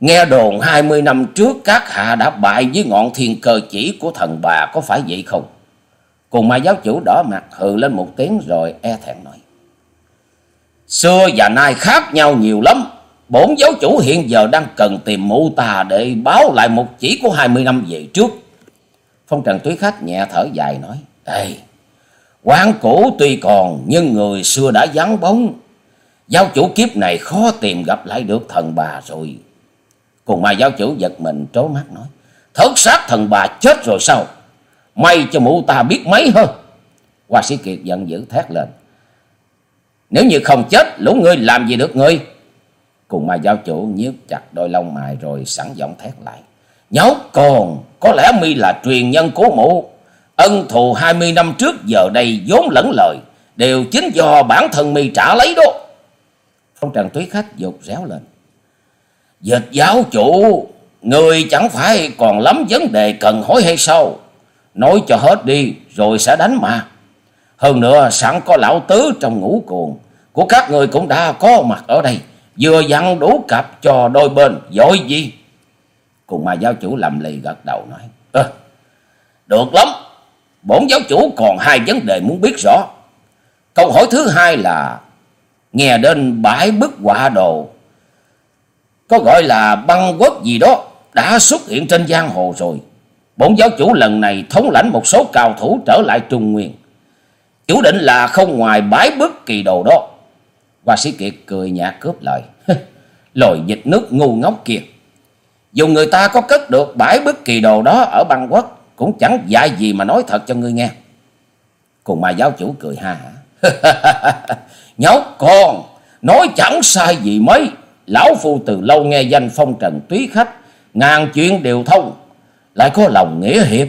Nghe đồn hai mươi năm trước các hạ đã bại với ngọn thiên cơ chỉ của thần bà, có phải vậy không? Cùng mai giáo chủ đỏ mặt, hừ lên một tiếng rồi e thẹn nói. Xưa và nay khác nhau nhiều lắm. Bốn giáo chủ hiện giờ đang cần tìm mụ tà để báo lại một chỉ của hai mươi năm về trước. Phong trần túy khách nhẹ thở dài nói. Ê, quán cũ tuy còn nhưng người xưa đã vắng bóng. Giáo chủ kiếp này khó tìm gặp lại được thần bà rồi. Cùng mà giáo chủ giật mình trố mắt nói. Thất sát thần bà chết rồi sao? May cho mụ ta biết mấy hơn. Hoa sĩ Kiệt giận dữ thét lên. Nếu như không chết, lũ ngươi làm gì được ngươi? Cùng mà giáo chủ nhíu chặt đôi lông mày rồi sẵn giọng thét lại. Nhóc còn, có lẽ mi là truyền nhân cố mụ. Ân thù hai mươi năm trước giờ đây vốn lẫn lời. Đều chính do bản thân mi trả lấy đó. Phong trần túy khách dục réo lên. Dịch giáo chủ, người chẳng phải còn lắm vấn đề cần hỏi hay sao? Nói cho hết đi, rồi sẽ đánh mà. Hơn nữa, sẵn có lão tứ trong ngũ cuồng của các người cũng đã có mặt ở đây. Vừa dặn đủ cặp cho đôi bên, dội gì? Cùng mà giáo chủ lầm lì gật đầu nói. Ơ, được lắm. Bổn giáo chủ còn hai vấn đề muốn biết rõ. Câu hỏi thứ hai là nghe đến bãi bức họa đồ có gọi là băng quốc gì đó đã xuất hiện trên giang hồ rồi. Bổn giáo chủ lần này thống lãnh một số cao thủ trở lại Trung Nguyên. Chủ định là không ngoài bãi bức kỳ đồ đó. Hoa sĩ Kiệt cười nhạt cướp lời. Lồi dịch nước ngu ngốc kia. Dù người ta có cất được bãi bức kỳ đồ đó ở băng quốc cũng chẳng dạy gì mà nói thật cho ngươi nghe. Cùng mà giáo chủ cười ha Nhóc con, nói chẳng sai gì mấy. Lão Phu từ lâu nghe danh phong trần túy khách, ngàn chuyện đều thông, lại có lòng nghĩa hiệp.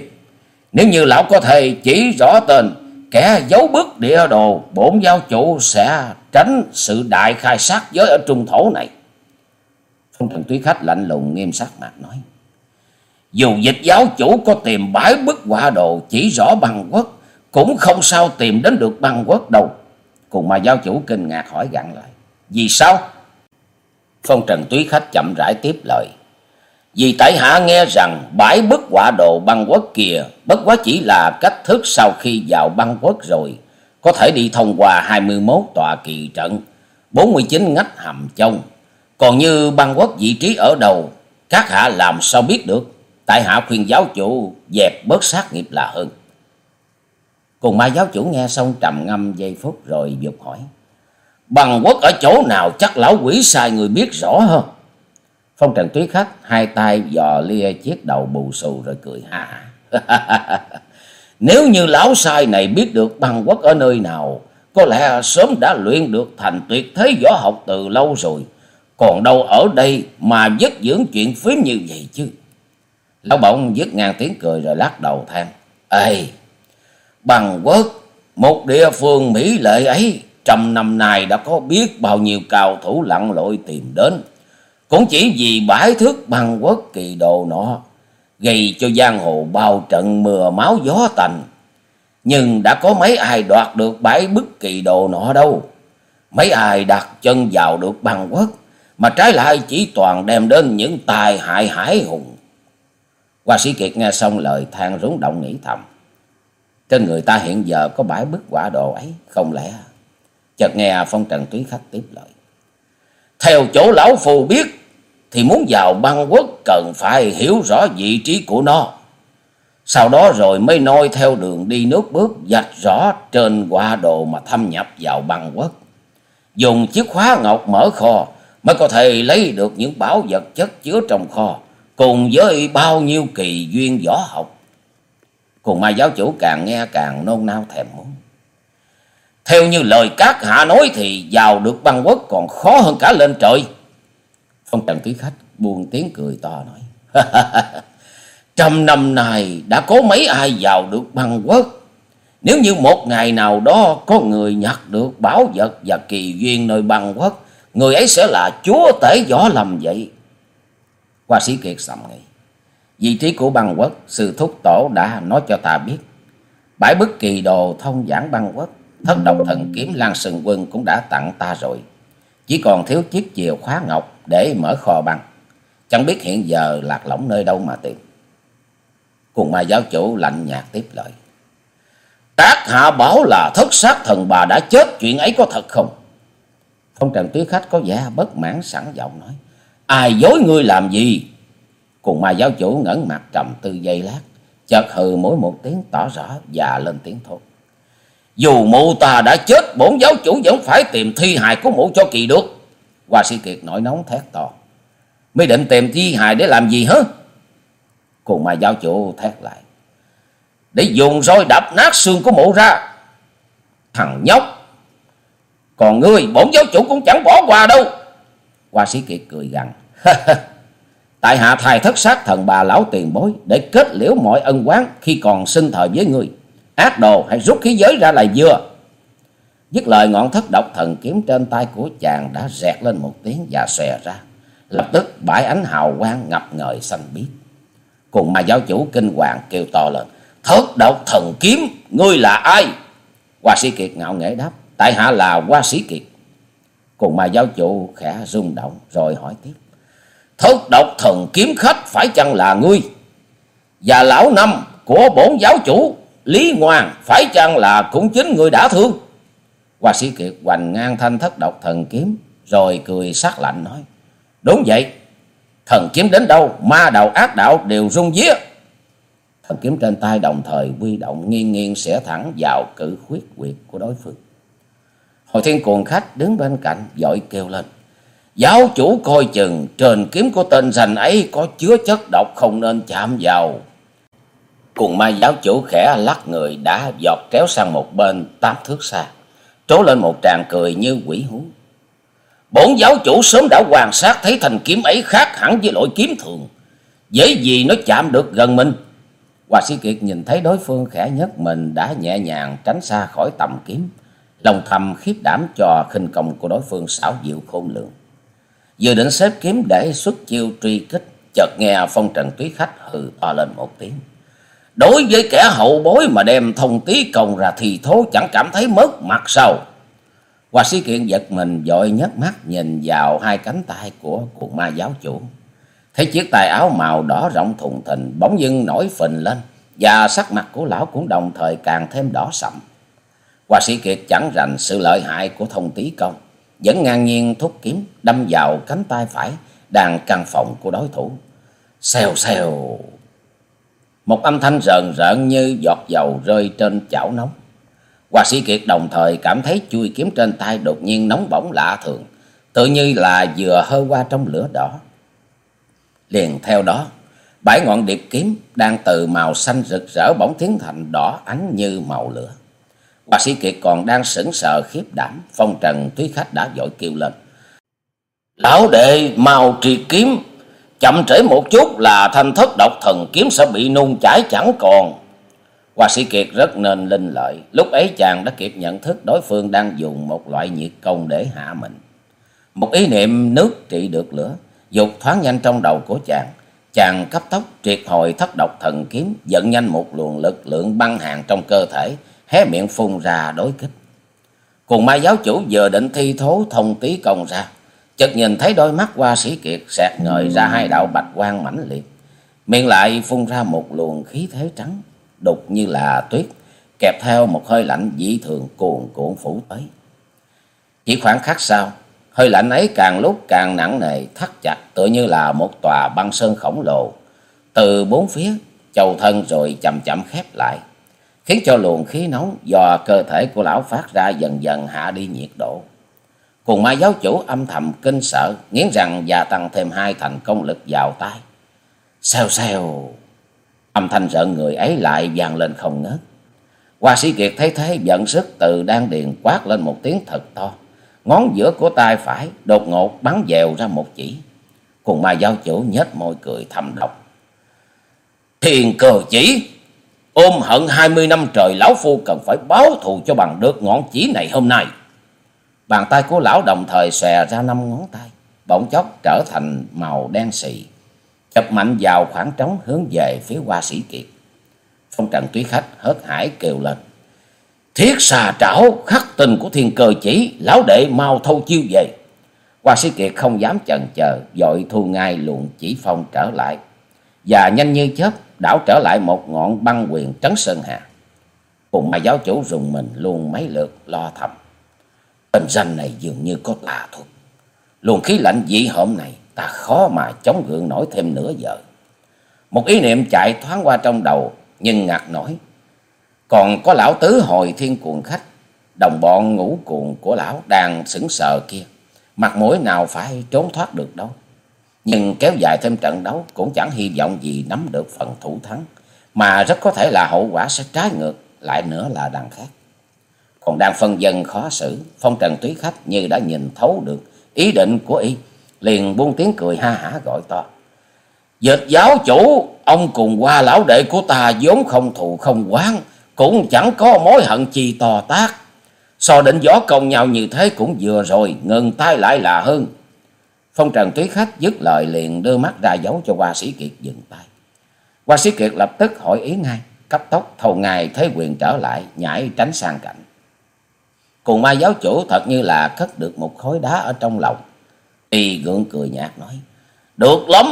Nếu như lão có thể chỉ rõ tên kẻ giấu bước địa đồ, bổn giáo chủ sẽ tránh sự đại khai sát giới ở trung thổ này. Phong trần túy khách lạnh lùng nghiêm sắc mặt nói. Dù dịch giáo chủ có tìm bãi bức quả đồ chỉ rõ băng quốc, cũng không sao tìm đến được băng quốc đâu. Cùng mà giáo chủ kinh ngạc hỏi gặn lại. Vì sao? Phong trần túy khách chậm rãi tiếp lời. Vì tại hạ nghe rằng bãi bức quả đồ băng quốc kia bất quá chỉ là cách thức sau khi vào băng quốc rồi. Có thể đi thông qua 21 tòa kỳ trận, 49 ngách hầm chông Còn như băng quốc vị trí ở đâu, các hạ làm sao biết được. Tại hạ khuyên giáo chủ dẹp bớt sát nghiệp là hơn. Cùng ma giáo chủ nghe xong trầm ngâm giây phút rồi dục hỏi. Bằng quốc ở chỗ nào chắc lão quỷ sai người biết rõ hơn. Phong trần tuyết khách hai tay dò lia chiếc đầu bù xù rồi cười ha. Nếu như lão sai này biết được bằng quốc ở nơi nào, có lẽ sớm đã luyện được thành tuyệt thế võ học từ lâu rồi. Còn đâu ở đây mà dứt dưỡng chuyện phím như vậy chứ. Lão bỗng dứt ngang tiếng cười rồi lắc đầu than. Ê, bằng quốc, một địa phương mỹ lệ ấy trăm năm nay đã có biết bao nhiêu cao thủ lặn lội tìm đến. Cũng chỉ vì bãi thước băng quốc kỳ đồ nọ, gây cho giang hồ bao trận mưa máu gió tành. Nhưng đã có mấy ai đoạt được bãi bức kỳ đồ nọ đâu. Mấy ai đặt chân vào được băng quốc, mà trái lại chỉ toàn đem đến những tài hại hải hùng. Hoa sĩ Kiệt nghe xong lời than rúng động nghĩ thầm. Trên người ta hiện giờ có bãi bức quả đồ ấy, không lẽ Chợt nghe phong trần túy khách tiếp lời. Theo chỗ lão phù biết, thì muốn vào băng quốc cần phải hiểu rõ vị trí của nó. Sau đó rồi mới noi theo đường đi nước bước dạch rõ trên qua đồ mà thâm nhập vào băng quốc. Dùng chiếc khóa ngọc mở kho mới có thể lấy được những bảo vật chất chứa trong kho, cùng với bao nhiêu kỳ duyên võ học. Cùng mai giáo chủ càng nghe càng nôn nao thèm muốn. Theo như lời các hạ nói thì vào được băng quốc còn khó hơn cả lên trời ông trần quý khách buông tiếng cười to nói. Trăm năm này đã có mấy ai vào được băng quốc. Nếu như một ngày nào đó có người nhặt được bảo vật và kỳ duyên nơi băng quốc, người ấy sẽ là chúa tể võ lầm vậy. Hoa sĩ Kiệt sầm nghĩ. Vị trí của băng quốc, sư thúc tổ đã nói cho ta biết. Bãi bức kỳ đồ thông giảng băng quốc, thất độc thần kiếm Lan Sừng Quân cũng đã tặng ta rồi. Chỉ còn thiếu chiếc chìa khóa ngọc để mở kho băng. Chẳng biết hiện giờ lạc lõng nơi đâu mà tìm. Cùng ma giáo chủ lạnh nhạt tiếp lời. Các hạ bảo là thất sát thần bà đã chết, chuyện ấy có thật không? Phong trần tuyết khách có vẻ bất mãn sẵn giọng nói. Ai dối ngươi làm gì? Cùng ma giáo chủ ngẩn mặt trầm tư giây lát, chợt hừ mỗi một tiếng tỏ rõ và lên tiếng thốt. Dù mụ ta đã chết, bổn giáo chủ vẫn phải tìm thi hài của mụ cho kỳ được. Hoa sĩ kiệt nổi nóng thét to. Mới định tìm thi hài để làm gì hả? Cùng mà giáo chủ thét lại. Để dùng roi đập nát xương của mụ ra. Thằng nhóc. Còn ngươi, bổn giáo chủ cũng chẳng bỏ qua đâu. Hoa sĩ kiệt cười gằn. Tại hạ thài thất sát thần bà lão tiền bối để kết liễu mọi ân quán khi còn sinh thời với ngươi. Ác đồ hãy rút khí giới ra là vừa. Dứt lời ngọn thất độc thần kiếm trên tay của chàng đã rẹt lên một tiếng và xòe ra. Lập tức bãi ánh hào quang ngập ngời xanh biếc. Cùng mà giáo chủ kinh hoàng kêu to lên. Thất độc thần kiếm, ngươi là ai? Hoa sĩ Kiệt ngạo nghễ đáp. Tại hạ là Hoa sĩ Kiệt. Cùng mà giáo chủ khẽ rung động rồi hỏi tiếp. Thất độc thần kiếm khách phải chăng là ngươi? Và lão năm của bổn giáo chủ Lý Ngoan phải chăng là cũng chính người đã thương? Hoa sĩ Kiệt hoành ngang thanh thất độc thần kiếm rồi cười sắc lạnh nói. Đúng vậy, thần kiếm đến đâu ma đạo ác đạo đều rung vía. Thần kiếm trên tay đồng thời quy động nghiêng nghiêng sẽ thẳng vào cử khuyết quyệt của đối phương. Hồi thiên cuồng khách đứng bên cạnh dội kêu lên. Giáo chủ coi chừng trên kiếm của tên rành ấy có chứa chất độc không nên chạm vào. Cùng ma giáo chủ khẽ lắc người đã dọt kéo sang một bên tám thước xa. Trố lên một tràng cười như quỷ hú. Bổn giáo chủ sớm đã quan sát thấy thanh kiếm ấy khác hẳn với loại kiếm thường. Dễ gì nó chạm được gần mình. Hòa sĩ Kiệt nhìn thấy đối phương khẽ nhất mình đã nhẹ nhàng tránh xa khỏi tầm kiếm. Lòng thầm khiếp đảm cho khinh công của đối phương xảo diệu khôn lường. Vừa định xếp kiếm để xuất chiêu truy kích, chợt nghe phong trần túy khách hừ to lên một tiếng. Đối với kẻ hậu bối mà đem thông tí công ra thì thố chẳng cảm thấy mất mặt sao. Hoa sĩ kiện giật mình, dội nhấc mắt nhìn vào hai cánh tay của cụ ma giáo chủ. Thấy chiếc tài áo màu đỏ rộng thùng thình bỗng dưng nổi phình lên. Và sắc mặt của lão cũng đồng thời càng thêm đỏ sậm. Hoa sĩ kiệt chẳng rành sự lợi hại của thông tí công. Vẫn ngang nhiên thúc kiếm, đâm vào cánh tay phải đang căn phòng của đối thủ. Xèo xèo. Một âm thanh rờn rợn như giọt dầu rơi trên chảo nóng. Hoa sĩ Kiệt đồng thời cảm thấy chui kiếm trên tay đột nhiên nóng bỏng lạ thường, tự như là vừa hơi qua trong lửa đỏ. Liền theo đó, bãi ngọn điệp kiếm đang từ màu xanh rực rỡ bỗng tiến thành đỏ ánh như màu lửa. Hoa sĩ Kiệt còn đang sững sờ khiếp đảm, phong trần túy khách đã dội kêu lên. Lão đệ mau trì kiếm, chậm trễ một chút là thanh thất độc thần kiếm sẽ bị nung chảy chẳng còn. Hoa sĩ Kiệt rất nên linh lợi, lúc ấy chàng đã kịp nhận thức đối phương đang dùng một loại nhiệt công để hạ mình. Một ý niệm nước trị được lửa, dục thoáng nhanh trong đầu của chàng. Chàng cấp tốc triệt hồi thất độc thần kiếm, dẫn nhanh một luồng lực lượng băng hàng trong cơ thể, hé miệng phun ra đối kích. Cùng mai giáo chủ vừa định thi thố thông tí công ra, chợt nhìn thấy đôi mắt hoa sĩ kiệt sẹt ngời ra hai đạo bạch quang mãnh liệt, miệng lại phun ra một luồng khí thế trắng, đục như là tuyết, kẹp theo một hơi lạnh dị thường cuồn cuộn phủ tới. Chỉ khoảng khắc sau, hơi lạnh ấy càng lúc càng nặng nề, thắt chặt tựa như là một tòa băng sơn khổng lồ, từ bốn phía chầu thân rồi chậm chậm khép lại, khiến cho luồng khí nóng do cơ thể của lão phát ra dần dần hạ đi nhiệt độ. Cùng ma giáo chủ âm thầm kinh sợ, nghiến rằng gia tăng thêm hai thành công lực vào tay. Xèo xèo, âm thanh rợn người ấy lại vang lên không ngớt. Hoa sĩ Kiệt thấy thế giận sức từ đan điền quát lên một tiếng thật to. Ngón giữa của tay phải đột ngột bắn dèo ra một chỉ. Cùng ma giáo chủ nhếch môi cười thầm độc. Thiền cờ chỉ, ôm hận hai mươi năm trời lão phu cần phải báo thù cho bằng được ngọn chỉ này hôm nay. Bàn tay của lão đồng thời xòe ra năm ngón tay, bỗng chốc trở thành màu đen xì, chập mạnh vào khoảng trống hướng về phía hoa sĩ kiệt. Phong trần túy khách hớt hải kêu lên. Thiết xà trảo khắc tình của thiên cơ chỉ, lão đệ mau thâu chiêu về. Hoa sĩ kiệt không dám chần chờ, dội thu ngay luồng chỉ phong trở lại. Và nhanh như chớp, đảo trở lại một ngọn băng quyền trấn sơn hà. Cùng mà giáo chủ rùng mình luôn mấy lượt lo thầm. Tên danh này dường như có tà thuật. Luồng khí lạnh dị hợm này ta khó mà chống gượng nổi thêm nửa giờ. Một ý niệm chạy thoáng qua trong đầu nhưng ngạc nổi. Còn có lão tứ hồi thiên cuồng khách, đồng bọn ngũ cuồng của lão đang sững sờ kia. Mặt mũi nào phải trốn thoát được đâu. Nhưng kéo dài thêm trận đấu cũng chẳng hy vọng gì nắm được phần thủ thắng. Mà rất có thể là hậu quả sẽ trái ngược lại nữa là đằng khác. Còn đang phân dân khó xử, phong trần túy khách như đã nhìn thấu được ý định của y. Liền buông tiếng cười ha hả gọi to. Dịch giáo chủ, ông cùng qua lão đệ của ta vốn không thù không quán, cũng chẳng có mối hận chi to tác. So định gió công nhau như thế cũng vừa rồi, ngừng tay lại là hơn. Phong trần túy khách dứt lời liền đưa mắt ra dấu cho hoa sĩ kiệt dừng tay. Hoa sĩ kiệt lập tức hỏi ý ngay, cấp tốc thầu ngài thế quyền trở lại, nhảy tránh sang cạnh. Cùng ma giáo chủ thật như là cất được một khối đá ở trong lòng. Y gượng cười nhạt nói, được lắm,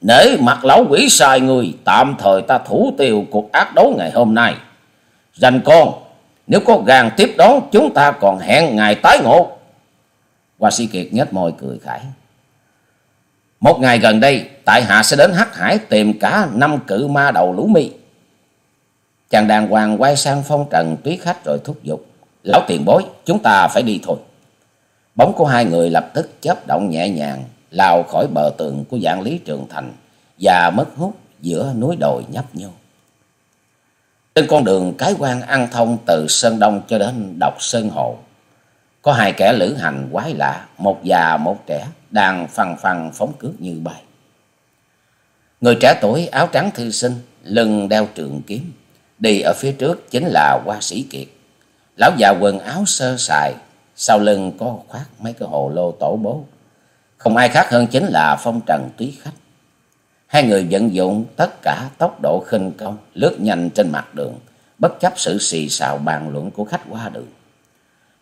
nể mặt lão quỷ sai người, tạm thời ta thủ tiêu cuộc ác đấu ngày hôm nay. Rành con, nếu có gan tiếp đón chúng ta còn hẹn ngày tái ngộ. Hoa sĩ kiệt nhếch môi cười khải. Một ngày gần đây, tại hạ sẽ đến Hắc Hải tìm cả năm cự ma đầu lũ mi. Chàng đàng hoàng quay sang phong trần túy khách rồi thúc giục. Lão tiền bối, chúng ta phải đi thôi. Bóng của hai người lập tức chớp động nhẹ nhàng, lao khỏi bờ tường của dạng lý trường thành và mất hút giữa núi đồi nhấp nhô. Trên con đường cái quan ăn thông từ Sơn Đông cho đến Độc Sơn Hồ, có hai kẻ lữ hành quái lạ, một già một trẻ, đang phăng phăng phóng cước như bay. Người trẻ tuổi áo trắng thư sinh, lưng đeo trường kiếm, đi ở phía trước chính là Hoa Sĩ Kiệt. Lão già quần áo sơ sài, sau lưng có khoác mấy cái hồ lô tổ bố. Không ai khác hơn chính là phong trần túy khách. Hai người vận dụng tất cả tốc độ khinh công, lướt nhanh trên mặt đường, bất chấp sự xì xào bàn luận của khách qua đường.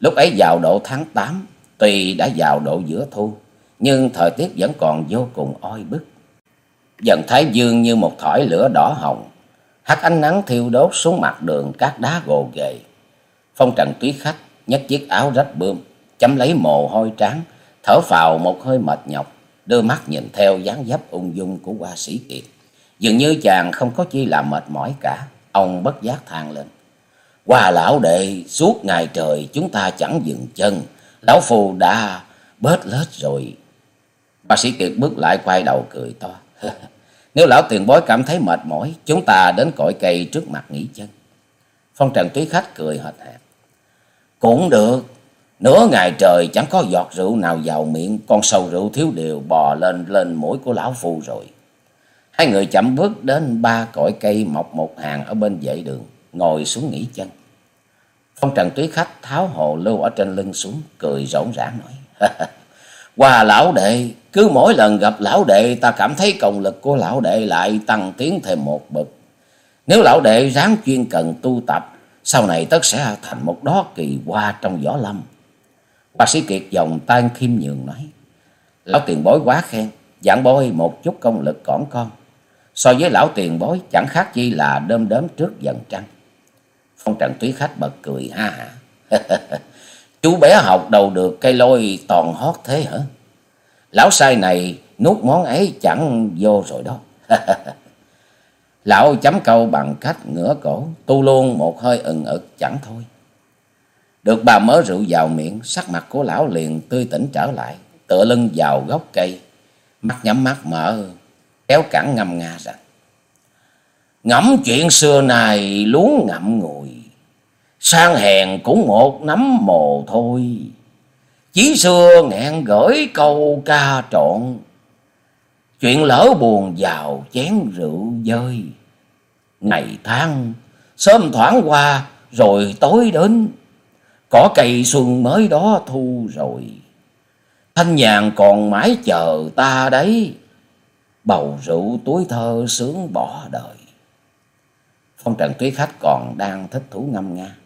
Lúc ấy vào độ tháng 8, tuy đã vào độ giữa thu, nhưng thời tiết vẫn còn vô cùng oi bức. Dần thái dương như một thỏi lửa đỏ hồng, hắt ánh nắng thiêu đốt xuống mặt đường các đá gồ ghề. Phong trần túy khách nhấc chiếc áo rách bươm, chấm lấy mồ hôi trắng, thở phào một hơi mệt nhọc, đưa mắt nhìn theo dáng dấp ung dung của hoa sĩ kiệt. Dường như chàng không có chi là mệt mỏi cả, ông bất giác than lên. hoa lão đệ, suốt ngày trời chúng ta chẳng dừng chân, lão phù đã bớt lết rồi. hoa sĩ Kiệt bước lại quay đầu cười to. Nếu lão tiền bối cảm thấy mệt mỏi, chúng ta đến cội cây trước mặt nghỉ chân. Phong trần túy khách cười hệt hẹp. Cũng được, nửa ngày trời chẳng có giọt rượu nào vào miệng, con sâu rượu thiếu điều bò lên lên mũi của lão phu rồi. Hai người chậm bước đến ba cội cây mọc một hàng ở bên vệ đường, ngồi xuống nghỉ chân. Phong trần túy khách tháo hồ lưu ở trên lưng xuống, cười rỗn rãng nói. Qua lão đệ, cứ mỗi lần gặp lão đệ ta cảm thấy công lực của lão đệ lại tăng tiến thêm một bậc. Nếu lão đệ ráng chuyên cần tu tập, sau này tất sẽ thành một đó kỳ hoa trong võ lâm. Bác sĩ Kiệt dòng tan khiêm nhường nói. Lão tiền bối quá khen, giảng bôi một chút công lực cỏn con. So với lão tiền bối chẳng khác chi là đơm đớm trước dần trăng. Phong trần túy khách bật cười ha hả. Chú bé học đầu được cây lôi toàn hót thế hả? Lão sai này nuốt món ấy chẳng vô rồi đó. Lão chấm câu bằng cách ngửa cổ, tu luôn một hơi ừng ực chẳng thôi. Được bà mớ rượu vào miệng, sắc mặt của lão liền tươi tỉnh trở lại, tựa lưng vào gốc cây, mắt nhắm mắt mở, kéo cẳng ngâm nga rằng. Ngẫm chuyện xưa này luống ngậm ngùi, sang hèn cũng một nắm mồ thôi. Chí xưa ngẹn gửi câu ca trọn, chuyện lỡ buồn vào chén rượu dơi. Ngày tháng sớm thoáng qua rồi tối đến, cỏ cây xuân mới đó thu rồi. Thanh nhàn còn mãi chờ ta đấy, bầu rượu túi thơ sướng bỏ đời. Phong trần túy khách còn đang thích thú ngâm nga.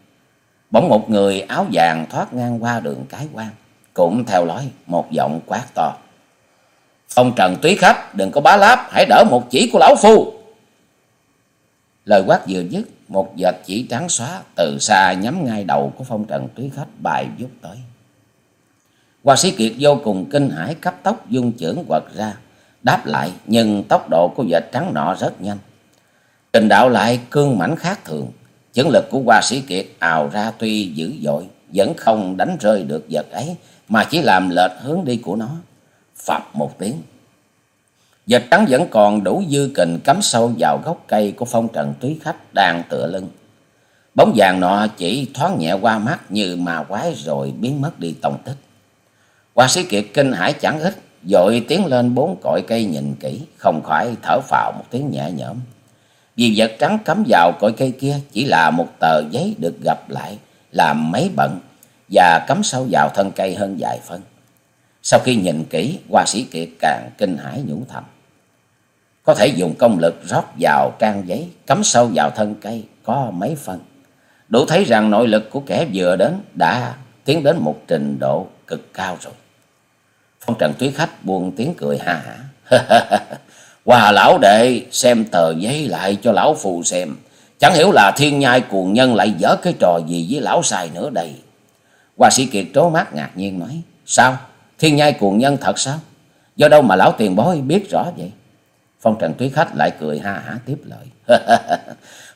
Bỗng một người áo vàng thoát ngang qua đường cái quan, cũng theo lối một giọng quát to. Phong trần túy khách đừng có bá láp, hãy đỡ một chỉ của lão phu. Lời quát vừa dứt, một vệt chỉ trắng xóa từ xa nhắm ngay đầu của phong trần túy khách bài vút tới. Hoa sĩ kiệt vô cùng kinh hãi cấp tốc dung chưởng quật ra, đáp lại nhưng tốc độ của vệt trắng nọ rất nhanh. Trình đạo lại cương mãnh khác thường, chưởng lực của hoa sĩ kiệt ào ra tuy dữ dội, vẫn không đánh rơi được vật ấy, mà chỉ làm lệch hướng đi của nó phạt một tiếng. Vật trắng vẫn còn đủ dư kình cắm sâu vào gốc cây của phong trần túy khách đang tựa lưng. Bóng vàng nọ chỉ thoáng nhẹ qua mắt như mà quái rồi biến mất đi tông tích. Hoa sĩ kiệt kinh hãi chẳng ít, dội tiến lên bốn cội cây nhìn kỹ, không khỏi thở phào một tiếng nhẹ nhõm. Vì vật trắng cắm vào cội cây kia chỉ là một tờ giấy được gặp lại, làm mấy bận và cắm sâu vào thân cây hơn vài phân. Sau khi nhìn kỹ, hoa sĩ kiệt càng kinh hãi nhủ thầm. Có thể dùng công lực rót vào trang giấy, cắm sâu vào thân cây, có mấy phân. Đủ thấy rằng nội lực của kẻ vừa đến đã tiến đến một trình độ cực cao rồi. Phong trần túy khách buông tiếng cười ha hả. Hòa lão đệ xem tờ giấy lại cho lão phù xem. Chẳng hiểu là thiên nhai cuồng nhân lại dở cái trò gì với lão xài nữa đây. Hoa sĩ Kiệt trố mắt ngạc nhiên nói. Sao? Thiên nhai cuồng nhân thật sao? Do đâu mà lão tiền bối biết rõ vậy? Phong trần túy khách lại cười ha hả tiếp lời.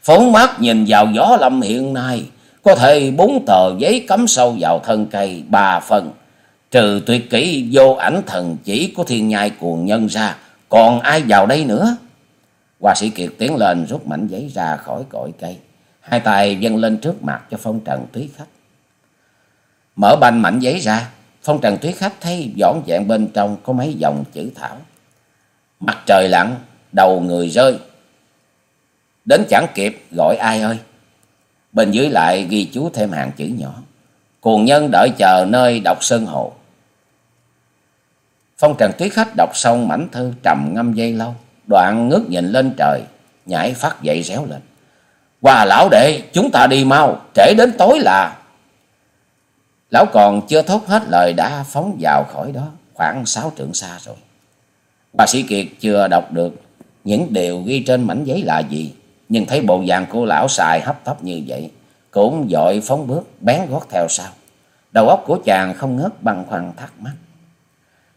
Phóng mắt nhìn vào gió lâm hiện nay. Có thể bốn tờ giấy cắm sâu vào thân cây ba phần. Trừ tuyệt kỹ vô ảnh thần chỉ của thiên nhai cuồng nhân ra. Còn ai vào đây nữa? Hoa sĩ Kiệt tiến lên rút mảnh giấy ra khỏi cội cây. Hai tay dâng lên trước mặt cho phong trần túy khách. Mở banh mảnh giấy ra. Phong trần tuyết khách thấy dõn dẹn bên trong có mấy dòng chữ thảo. Mặt trời lặn, đầu người rơi. Đến chẳng kịp gọi ai ơi. Bên dưới lại ghi chú thêm hàng chữ nhỏ. Cuồng nhân đợi chờ nơi đọc sơn hồ. Phong Trần Tuyết Khách đọc xong mảnh thư trầm ngâm dây lâu, đoạn ngước nhìn lên trời, nhảy phát dậy réo lên. Qua lão đệ, chúng ta đi mau, trễ đến tối là... Lão còn chưa thốt hết lời đã phóng vào khỏi đó, khoảng sáu trượng xa rồi. Bà sĩ Kiệt chưa đọc được những điều ghi trên mảnh giấy là gì, nhưng thấy bộ dạng của lão xài hấp tấp như vậy, cũng dội phóng bước bén gót theo sau. Đầu óc của chàng không ngớt băn khoăn thắc mắc.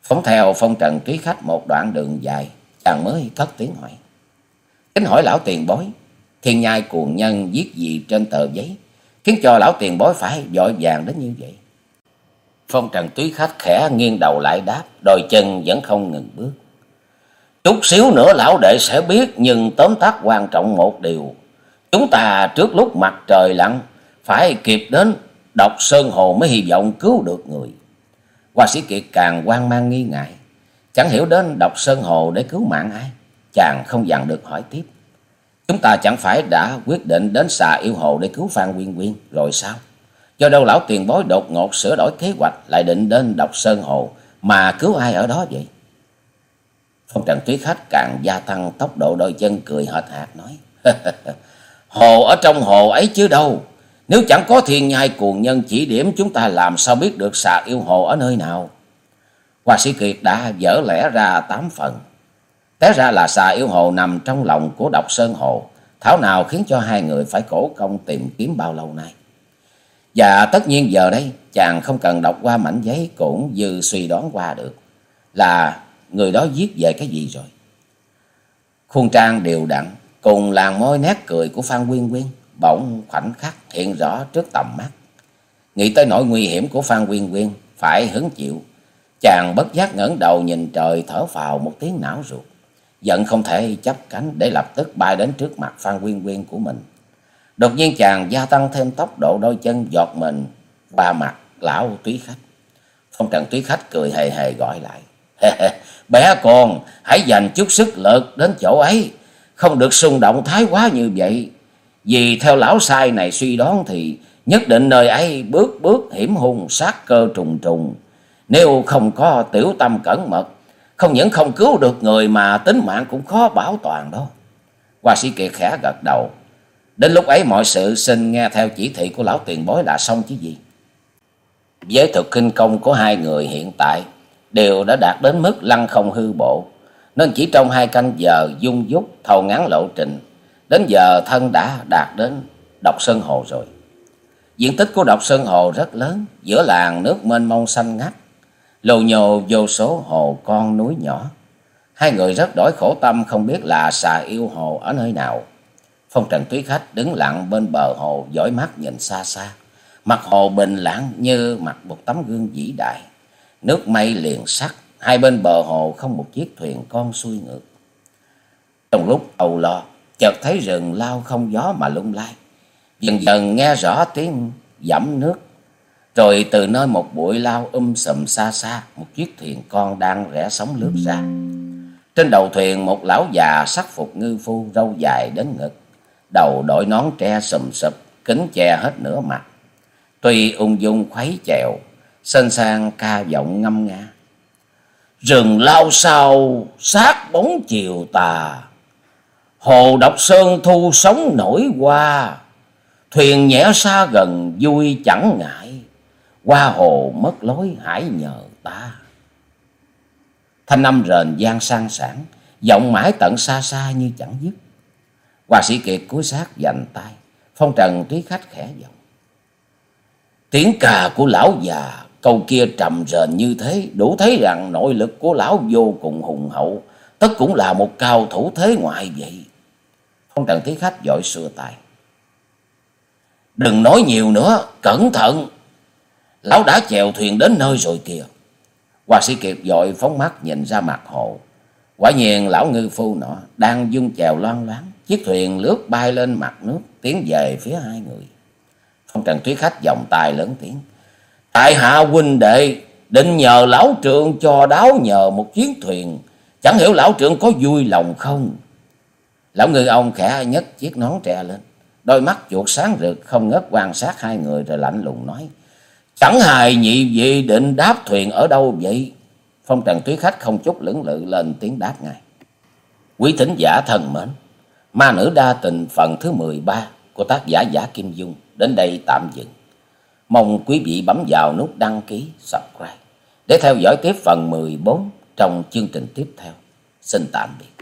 Phóng theo phong trần túy khách một đoạn đường dài, chàng mới cất tiếng hỏi. Kính hỏi lão tiền bối, thiên nhai cuồng nhân viết gì trên tờ giấy, khiến cho lão tiền bối phải vội vàng đến như vậy. Phong trần túy khách khẽ nghiêng đầu lại đáp, đôi chân vẫn không ngừng bước. Chút xíu nữa lão đệ sẽ biết, nhưng tóm tắt quan trọng một điều. Chúng ta trước lúc mặt trời lặn, phải kịp đến đọc Sơn Hồ mới hy vọng cứu được người. Hoa sĩ Kiệt càng quan mang nghi ngại. Chẳng hiểu đến đọc Sơn Hồ để cứu mạng ai. Chàng không dặn được hỏi tiếp. Chúng ta chẳng phải đã quyết định đến xà yêu hồ để cứu Phan Quyên Quyên rồi sao? Do đâu lão tiền bối đột ngột sửa đổi kế hoạch lại định đến đọc Sơn Hồ mà cứu ai ở đó vậy? Phong trần tuyết khách càng gia tăng tốc độ đôi chân cười hệt hạt nói. hồ ở trong hồ ấy chứ đâu. Nếu chẳng có thiên nhai cuồng nhân chỉ điểm, chúng ta làm sao biết được xà yêu hồ ở nơi nào. Hoa sĩ Kiệt đã dở lẽ ra tám phần. Té ra là xà yêu hồ nằm trong lòng của độc sơn hồ. Thảo nào khiến cho hai người phải cổ công tìm kiếm bao lâu nay. Và tất nhiên giờ đây chàng không cần đọc qua mảnh giấy cũng dư suy đoán qua được. Là người đó viết về cái gì rồi. Khuôn trang đều đặn cùng làn môi nét cười của Phan Quyên Quyên bỗng khoảnh khắc hiện rõ trước tầm mắt. Nghĩ tới nỗi nguy hiểm của Phan Quyên Quyên, phải hứng chịu. Chàng bất giác ngẩng đầu nhìn trời thở phào một tiếng não ruột. Giận không thể chấp cánh để lập tức bay đến trước mặt Phan Quyên Quyên của mình. Đột nhiên chàng gia tăng thêm tốc độ đôi chân giọt mình qua mặt lão túy khách. Phong trần túy khách cười hề hề gọi lại. Bé con, hãy dành chút sức lực đến chỗ ấy. Không được xung động thái quá như vậy. Vì theo lão sai này suy đoán thì nhất định nơi ấy bước bước hiểm hung sát cơ trùng trùng. Nếu không có tiểu tâm cẩn mật, không những không cứu được người mà tính mạng cũng khó bảo toàn đó Hoa sĩ Kiệt khẽ gật đầu. Đến lúc ấy mọi sự xin nghe theo chỉ thị của lão tiền bối là xong chứ gì. Với thực kinh công của hai người hiện tại đều đã đạt đến mức lăng không hư bộ. Nên chỉ trong hai canh giờ dung dút thâu ngắn lộ trình. Đến giờ thân đã đạt đến độc sơn hồ rồi. Diện tích của độc sơn hồ rất lớn. Giữa làng nước mênh mông xanh ngắt. Lồ nhồ vô số hồ con núi nhỏ. Hai người rất đổi khổ tâm, không biết là xà yêu hồ ở nơi nào. Phong trần túy khách đứng lặng bên bờ hồ dõi mắt nhìn xa xa. Mặt hồ bình lặng như mặt một tấm gương vĩ đại. Nước mây liền sắc, hai bên bờ hồ không một chiếc thuyền con xuôi ngược. Trong lúc âu lo, chợt thấy rừng lao không gió mà lung lay. Dần dần nghe rõ tiếng dẫm nước. Rồi từ nơi một bụi lao um sùm xa xa, một chiếc thuyền con đang rẽ sóng lướt ra. Trên đầu thuyền một lão già sắc phục ngư phu râu dài đến ngực, đầu đội nón tre sùm sụp, kính che hết nửa mặt. Tuy ung dung khuấy chèo, sân sang ca giọng ngâm nga. Rừng lao sao sát bóng chiều tà, hồ độc sơn thu sóng nổi qua, thuyền nhẹ xa gần vui chẳng ngại, qua hồ mất lối hãy nhờ ta. Thanh âm rền gian sang sảng, giọng mãi tận xa xa như chẳng dứt. Hòa sĩ Kiệt cúi sát dành tay, phong trần trí khách khẽ giọng. Tiếng cà của lão già, câu kia trầm rền như thế, đủ thấy rằng nội lực của lão vô cùng hùng hậu, tất cũng là một cao thủ thế ngoại vậy. Phong trần trí khách dội xưa tay. Đừng nói nhiều nữa, cẩn thận. Lão đã chèo thuyền đến nơi rồi kìa. hòa sĩ Kiệt dội phóng mắt nhìn ra mặt hồ. Quả nhiên lão ngư phu nọ đang dung chèo loan loáng. Chiếc thuyền lướt bay lên mặt nước tiến về phía hai người. Phong trần tuyết khách vòng tay lớn tiếng. Tại hạ huynh đệ định nhờ lão trượng cho đáo nhờ một chuyến thuyền. Chẳng hiểu lão trượng có vui lòng không? Lão ngư ông khẽ nhấc chiếc nón tre lên. Đôi mắt chuột sáng rực không ngớt quan sát hai người rồi lạnh lùng nói. Chẳng hài nhị vị định đáp thuyền ở đâu vậy? Phong trần túy khách không chút lưỡng lự lên tiếng đáp ngay. Quý thính giả thần mến, ma nữ đa tình phần thứ 13 của tác giả Giả Kim Dung đến đây tạm dừng. Mong quý vị bấm vào nút đăng ký, subscribe để theo dõi tiếp phần 14 trong chương trình tiếp theo. Xin tạm biệt.